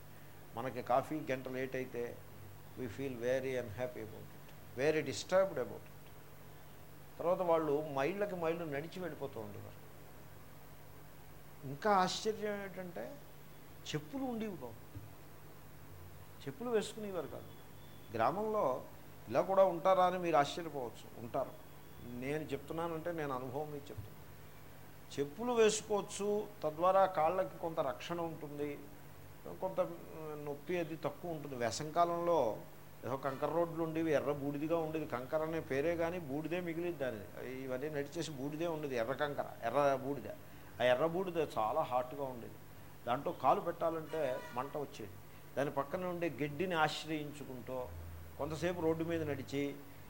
మనకి కాఫీ గంట లేట్ అయితే we feel very unhappy about it very disturbed about it తర్వాత వాళ్ళు మైళ్ళకి మైళ్ళు నడిచి వెళ్ళిపోతూ ఉండేవారు. ఇంకా ఆశ్చర్యం ఏంటంటే చెప్పులు ఉండేవి బాబు చెప్పులు వేసుకునేవారు కాదు. గ్రామంలో ఇలా కూడా ఉంటారా అని మీరు ఆశ్చర్యపోవచ్చు ఉంటారు. నేను చెప్తున్నానంటే నేను అనుభవం మీకు చెప్తున్నాను చెప్పులు వేసుకోవచ్చు తద్వారా కాళ్ళకి కొంత రక్షణ ఉంటుంది కొంత నొప్పి అది తక్కువ ఉంటుంది. వేసంకాలంలో ఏదో కంకర రోడ్లు ఉండేవి ఎర్ర బూడిదిగా ఉండేది. కంకర అనే పేరే కానీ బూడిదే మిగిలింది దాని ఇవన్నీ నడిచేసి బూడిదే ఉండేది ఎర్ర కంకర ఎర్ర బూడిద. ఆ ఎర్ర బూడిద చాలా హాట్గా ఉండేది. దాంట్లో కాలు పెట్టాలంటే మంట వచ్చేది. దాని పక్కన ఉండే గడ్డిని ఆశ్రయించుకుంటూ కొంతసేపు రోడ్డు మీద నడిచి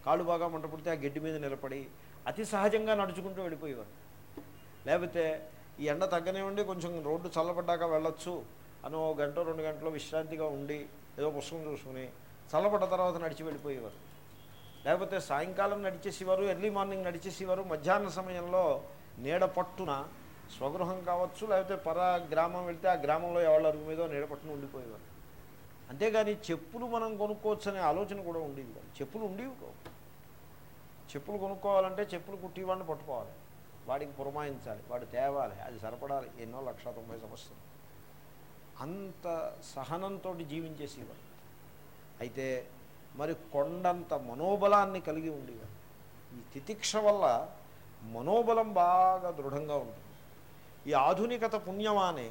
కాళ్ళు బాగా మంట పుడితే ఆ గడ్డి మీద నిలబడి అతి సహజంగా నడుచుకుంటూ వెళ్ళిపోయేవారు. లేకపోతే ఈ ఎండ తగ్గనివ్వండి కొంచెం రోడ్డు చల్లబడ్డాక వెళ్ళొచ్చు అని ఓ గంట రెండు గంటలు విశ్రాంతిగా ఉండి ఏదో పుస్తకం చూసుకుని చల్లబడ్డ తర్వాత నడిచి వెళ్ళిపోయేవారు. లేకపోతే సాయంకాలం నడిచేసేవారు ఎర్లీ మార్నింగ్ నడిచేసేవారు మధ్యాహ్న సమయంలో నీడ పట్టున స్వగృహం కావచ్చు లేకపోతే పర గ్రామం వెళ్తే ఆ గ్రామంలో ఎవరి అరుగు మీద నీడ పట్టున ఉండిపోయేవారు. అంతేగాని చెప్పులు మనం కొనుక్కోవచ్చు అనే ఆలోచన కూడా ఉండేది కాదు. చెప్పులు ఉండేవి చెప్పులు కొనుక్కోవాలంటే చెప్పులు కుట్టివాడిని పట్టుకోవాలి. వాడికి పురమాయించాలి వాడు తేవాలి అది సరిపడాలి. ఎన్నో లక్ష తొంభై సంవత్సరాలు. అంత సహనంతో జీవించేసేవారు అయితే మరి కొండంత మనోబలాన్ని కలిగి ఉండేవారు ఈ తితిక్ష వల్ల మనోబలం బాగా దృఢంగా ఉంటుంది. ఈ ఆధునికత పుణ్యమానే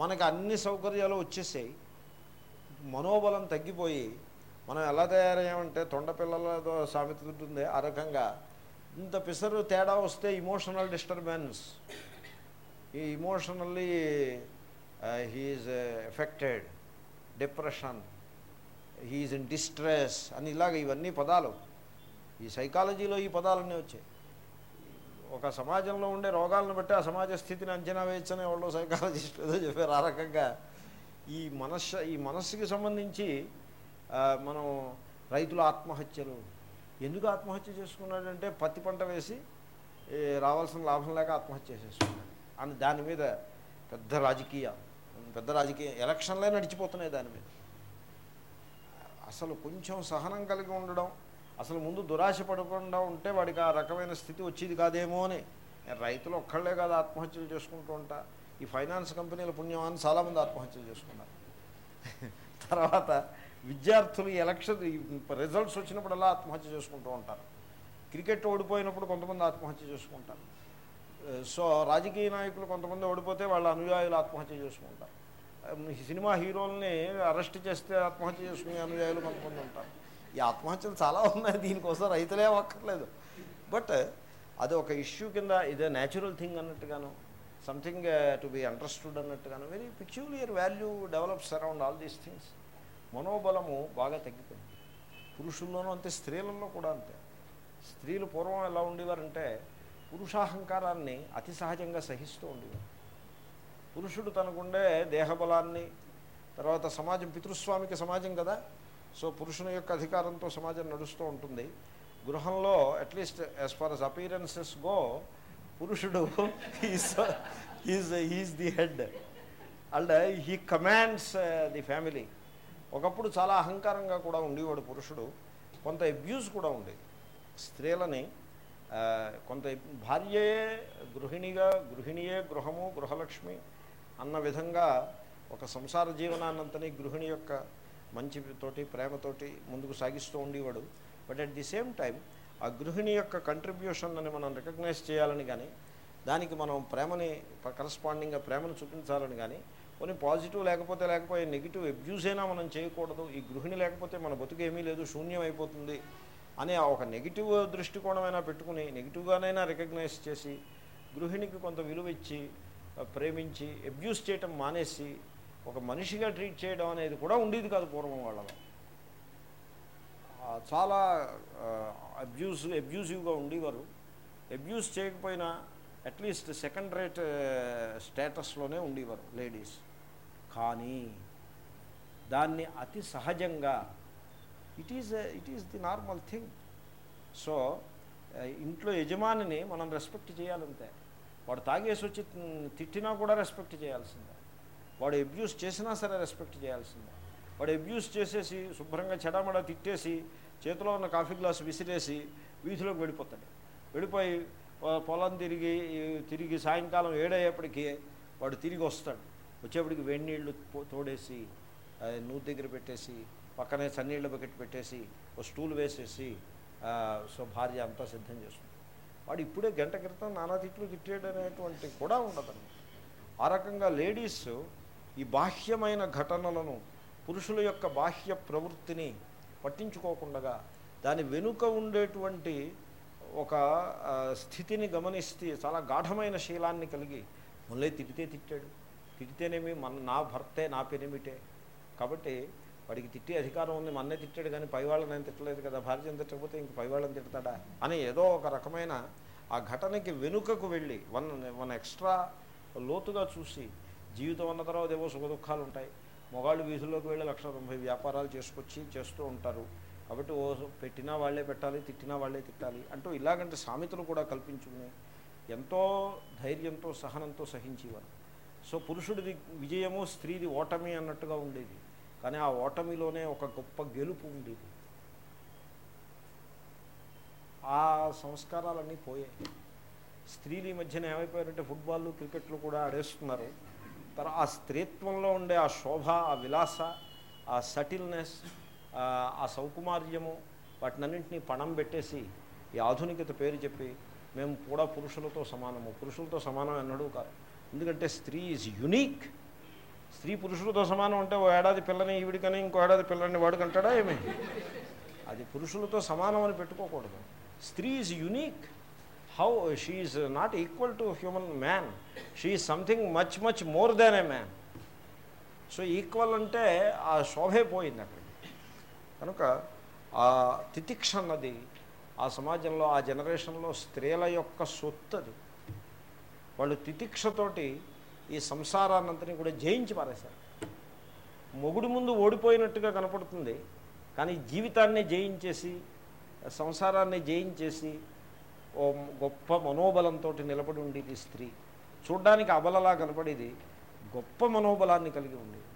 మనకి అన్ని సౌకర్యాలు వచ్చేసాయి. మనోబలం తగ్గిపోయి మనం ఎలా తయారయ్యామంటే తొండపిల్లలతో సామెత ఉంటుంది ఆ రకంగా ఇంత పిసరు తేడా వస్తే emotional disturbance he emotionally he's affected depression he's in distress అని ఇలాగ ఇవన్నీ పదాలు. ఈ సైకాలజీలో ఈ పదాలన్నీ వచ్చాయి. ఒక సమాజంలో ఉండే రోగాలను బట్టి ఆ సమాజ స్థితిని అంచనా వేయచ్చని వాళ్ళు సైకాలజిస్ట్ ఏదో చెప్పారు. ఆ రకంగా ఈ మనస్సు ఈ మనస్సుకి సంబంధించి మనం రైతుల ఆత్మహత్యలు. ఎందుకు ఆత్మహత్య చేసుకున్నాడంటే పత్తి పంట వేసి రావాల్సిన లాభం లేక ఆత్మహత్య చేసేసుకున్నాడు. అని దాని మీద పెద్ద రాజకీయ పెద్ద రాజకీయ ఎలక్షన్లే నడిచిపోతున్నాయి దాని మీద. అసలు కొంచెం సహనం కలిగి ఉండడం అసలు ముందు దురాశ పడకుండా ఉంటే వాడికి ఆ రకమైన స్థితి వచ్చేది కాదేమో అని. రైతులు ఒక్కళ్ళే కాదు ఆత్మహత్యలు చేసుకుంటూ ఉంటా. ఈ ఫైనాన్స్ కంపెనీల పుణ్యమాన్ని చాలామంది ఆత్మహత్యలు చేసుకున్నారు. తర్వాత విద్యార్థులు ఎలక్షన్ రిజల్ట్స్ వచ్చినప్పుడల్లా ఆత్మహత్య చేసుకుంటూ ఉంటారు. క్రికెట్ ఓడిపోయినప్పుడు కొంతమంది ఆత్మహత్య చేసుకుంటారు. సో రాజకీయ నాయకులు కొంతమంది ఓడిపోతే వాళ్ళ అనుయాయులు ఆత్మహత్య చేసుకుంటారు. సినిమా హీరోల్ని అరెస్ట్ చేస్తే ఆత్మహత్య చేసుకునే అనుయాయులు కొంతమంది ఉంటారు. ఈ ఆత్మహత్యలు చాలా ఉన్నాయి దీనికోసం రైతులే అక్కర్లేదు బట్ అది ఒక ఇష్యూ కింద ఇదే న్యాచురల్ థింగ్ అన్నట్టుగాను something to be understood అన్నట్టుగాను very peculiar value develops around all these things మనోబలము బాగా తగ్గిపోయింది. పురుషుల్లోనూ అంతే స్త్రీలలో కూడా అంతే. స్త్రీలు పూర్వం ఎలా ఉండేవారంటే పురుషాహంకారాన్ని అతి సహజంగా సహిస్తూ ఉండేవారు పురుషుడు తనకుండే దేహబలాన్ని తర్వాత సమాజం పితృస్వామిక సమాజం కదా. సో పురుషుని యొక్క అధికారంతో సమాజం నడుస్తూ ఉంటుంది. గృహంలో at least as far as appearances go పురుషుడు is is the head and he commands the family ఒకప్పుడు చాలా అహంకారంగా కూడా ఉండేవాడు పురుషుడు. కొంత అబ్యూస్ కూడా ఉండేది. స్త్రీలని కొంత భార్యయే గృహిణిగా గృహిణియే గృహము గృహలక్ష్మి అన్న విధంగా ఒక సంసార జీవనాన్నంతని గృహిణి యొక్క మంచి తోటి ప్రేమతోటి ముందుకు సాగిస్తూ ఉండేవాడు. But at the same time ఆ గృహిణి యొక్క కంట్రిబ్యూషన్ అని మనం రికగ్నైజ్ చేయాలని కానీ దానికి మనం ప్రేమని కరస్పాండింగ్గా ప్రేమను చూపించాలని కానీ కొన్ని పాజిటివ్ లేకపోతే లేకపోతే నెగిటివ్ అబ్యూస్ అయినా మనం చేయకూడదు. ఈ గృహిణి లేకపోతే మన బతుకు ఏమీ లేదు శూన్యం అయిపోతుంది. అనే ఒక నెగిటివ్ దృష్టికోణమైనా పెట్టుకుని నెగిటివ్గానైనా రికగ్నైజ్ చేసి గృహిణికి కొంత విలువ ఇచ్చి ప్రేమించి అబ్యూస్ చేయటం మానేసి ఒక మనిషిగా ట్రీట్ చేయడం అనేది కూడా ఉండేది కాదు పూర్వం వాళ్ళలో. చాలా అబ్యూస్ అబ్యూజివ్గా ఉండేవారు. అబ్యూస్ చేయకపోయినా అట్లీస్ట్ సెకండ్ రేట్ స్టేటస్లోనే ఉండేవారు లేడీస్ కానీ దాన్ని అతి సహజంగా it is it is the normal thing so ఇంట్లో యజమానిని మనం రెస్పెక్ట్ చేయాలంతే. వాడు తాగేసి వచ్చి తిట్టినా కూడా రెస్పెక్ట్ చేయాల్సిందే. వాడు అబ్యూస్ చేసినా సరే రెస్పెక్ట్ చేయాల్సిందే. వాడు అబ్యూస్ చేసేసి శుభ్రంగా చెడమడ తిట్టేసి చేతిలో ఉన్న కాఫీ గ్లాస్ విసిరేసి వీధిలోకి వెళ్ళిపోతాడు. వెళ్ళిపోయి పొలం తిరిగి తిరిగి సాయంకాలం ఏడయ్యేప్పటికీ వాడు తిరిగి వస్తాడు. వచ్చేప్పటికి వేడి నీళ్ళు తోడేసి ఆ, నూతి దగ్గర పెట్టేసి పక్కనే సన్నీళ్ళ బకెట్ పెట్టేసి ఓ స్టూల్ వేసేసి సో భార్య అంతా సిద్ధం చేస్తుంది వాడు ఇప్పుడే గంట క్రితం నానా తిట్లు తిట్టాడు అనేటువంటి కూడా ఉండదు ఆ రకంగా లేడీస్ ఈ బాహ్యమైన ఘటనలను పురుషుల యొక్క బాహ్య ప్రవృత్తిని పట్టించుకోకుండా దాని వెనుక ఉండేటువంటి ఒక స్థితిని గమనిస్తే చాలా గాఢమైన శీలాన్ని కలిగి మళ్ళీ తిడితే తిట్టాడు. తిడితేనేమి మన నా భర్తే నా పెనిమిటే. కాబట్టి వాడికి తిట్టే అధికారం ఉంది మన్నే తిట్టాడు కానీ పై వాళ్ళని తిట్టలేదు కదా భార్య తిట్టకపోతే ఇంక పై వాళ్ళని తిడతాడా? అని ఏదో ఒక రకమైన ఆ ఘటనకి వెనుకకు వెళ్ళి వన్ వన్ ఎక్స్ట్రా లోతుగా చూసి జీవితం అన్న తర్వాత ఏవో సుఖ దుఃఖాలు ఉంటాయి. మొగాళ్ళు వీధుల్లోకి వెళ్ళి లక్ష తొంభై వ్యాపారాలు చేసుకొచ్చి చేస్తూ ఉంటారు. కాబట్టి ఓ పెట్టినా వాళ్ళే పెట్టాలి తిట్టినా వాళ్ళే తిట్టాలి అంటూ ఇలాగంటే సామెతలు కూడా కల్పించుకుని ఎంతో ధైర్యంతో సహనంతో సహించేవారు. సో పురుషుడిది విజయము స్త్రీది ఓటమి అన్నట్టుగా ఉండేది. కానీ ఆ ఓటమిలోనే ఒక గొప్ప గెలుపు ఉండేది. ఆ సంస్కారాలన్నీ పోయాయి. స్త్రీలు ఈ మధ్యన ఏమైపోయారంటే ఫుట్బాల్ క్రికెట్లు కూడా ఆడేస్తున్నారు. తర్వాత ఆ స్త్రీత్వంలో ఉండే ఆ శోభ ఆ విలాస ఆ సటిల్నెస్ ఆ సౌకుమార్యము వాటినన్నింటినీ పణం పెట్టేసి ఈ ఆధునికత పేరు చెప్పి మేము కూడా పురుషులతో సమానము. పురుషులతో సమానం అన్నడూ కాదు ఎందుకంటే స్త్రీ ఈజ్ యునీక్ స్త్రీ పురుషులతో సమానం అంటే ఓ ఏడాది పిల్లని ఈవిడికని ఇంకో ఏడాది పిల్లని వాడికి అంటాడా ఏమి? అది పురుషులతో సమానం అని పెట్టుకోకూడదు. స్త్రీ is unique how she's not equal to human man she something much much more than a man so equal అంటే ఆ శోభే పోయింది అక్కడికి కనుక ఆ తితిక్ష అన్నది ఆ సమాజంలో ఆ జనరేషన్లో స్త్రీల యొక్క సొత్తు అది వాళ్ళు తితిక్షతోటి ఈ సంసారాన్నంతని కూడా జయించి పారేశారు. మొగుడు ముందు ఓడిపోయినట్టుగా కనపడుతుంది కానీ జీవితాన్ని జయించేసి సంసారాన్ని జయించేసి ఓ గొప్ప మనోబలంతో నిలబడి ఉండేది స్త్రీ. చూడ్డానికి అబలలా కనపడేది గొప్ప మనోబలాన్ని కలిగి ఉండేది.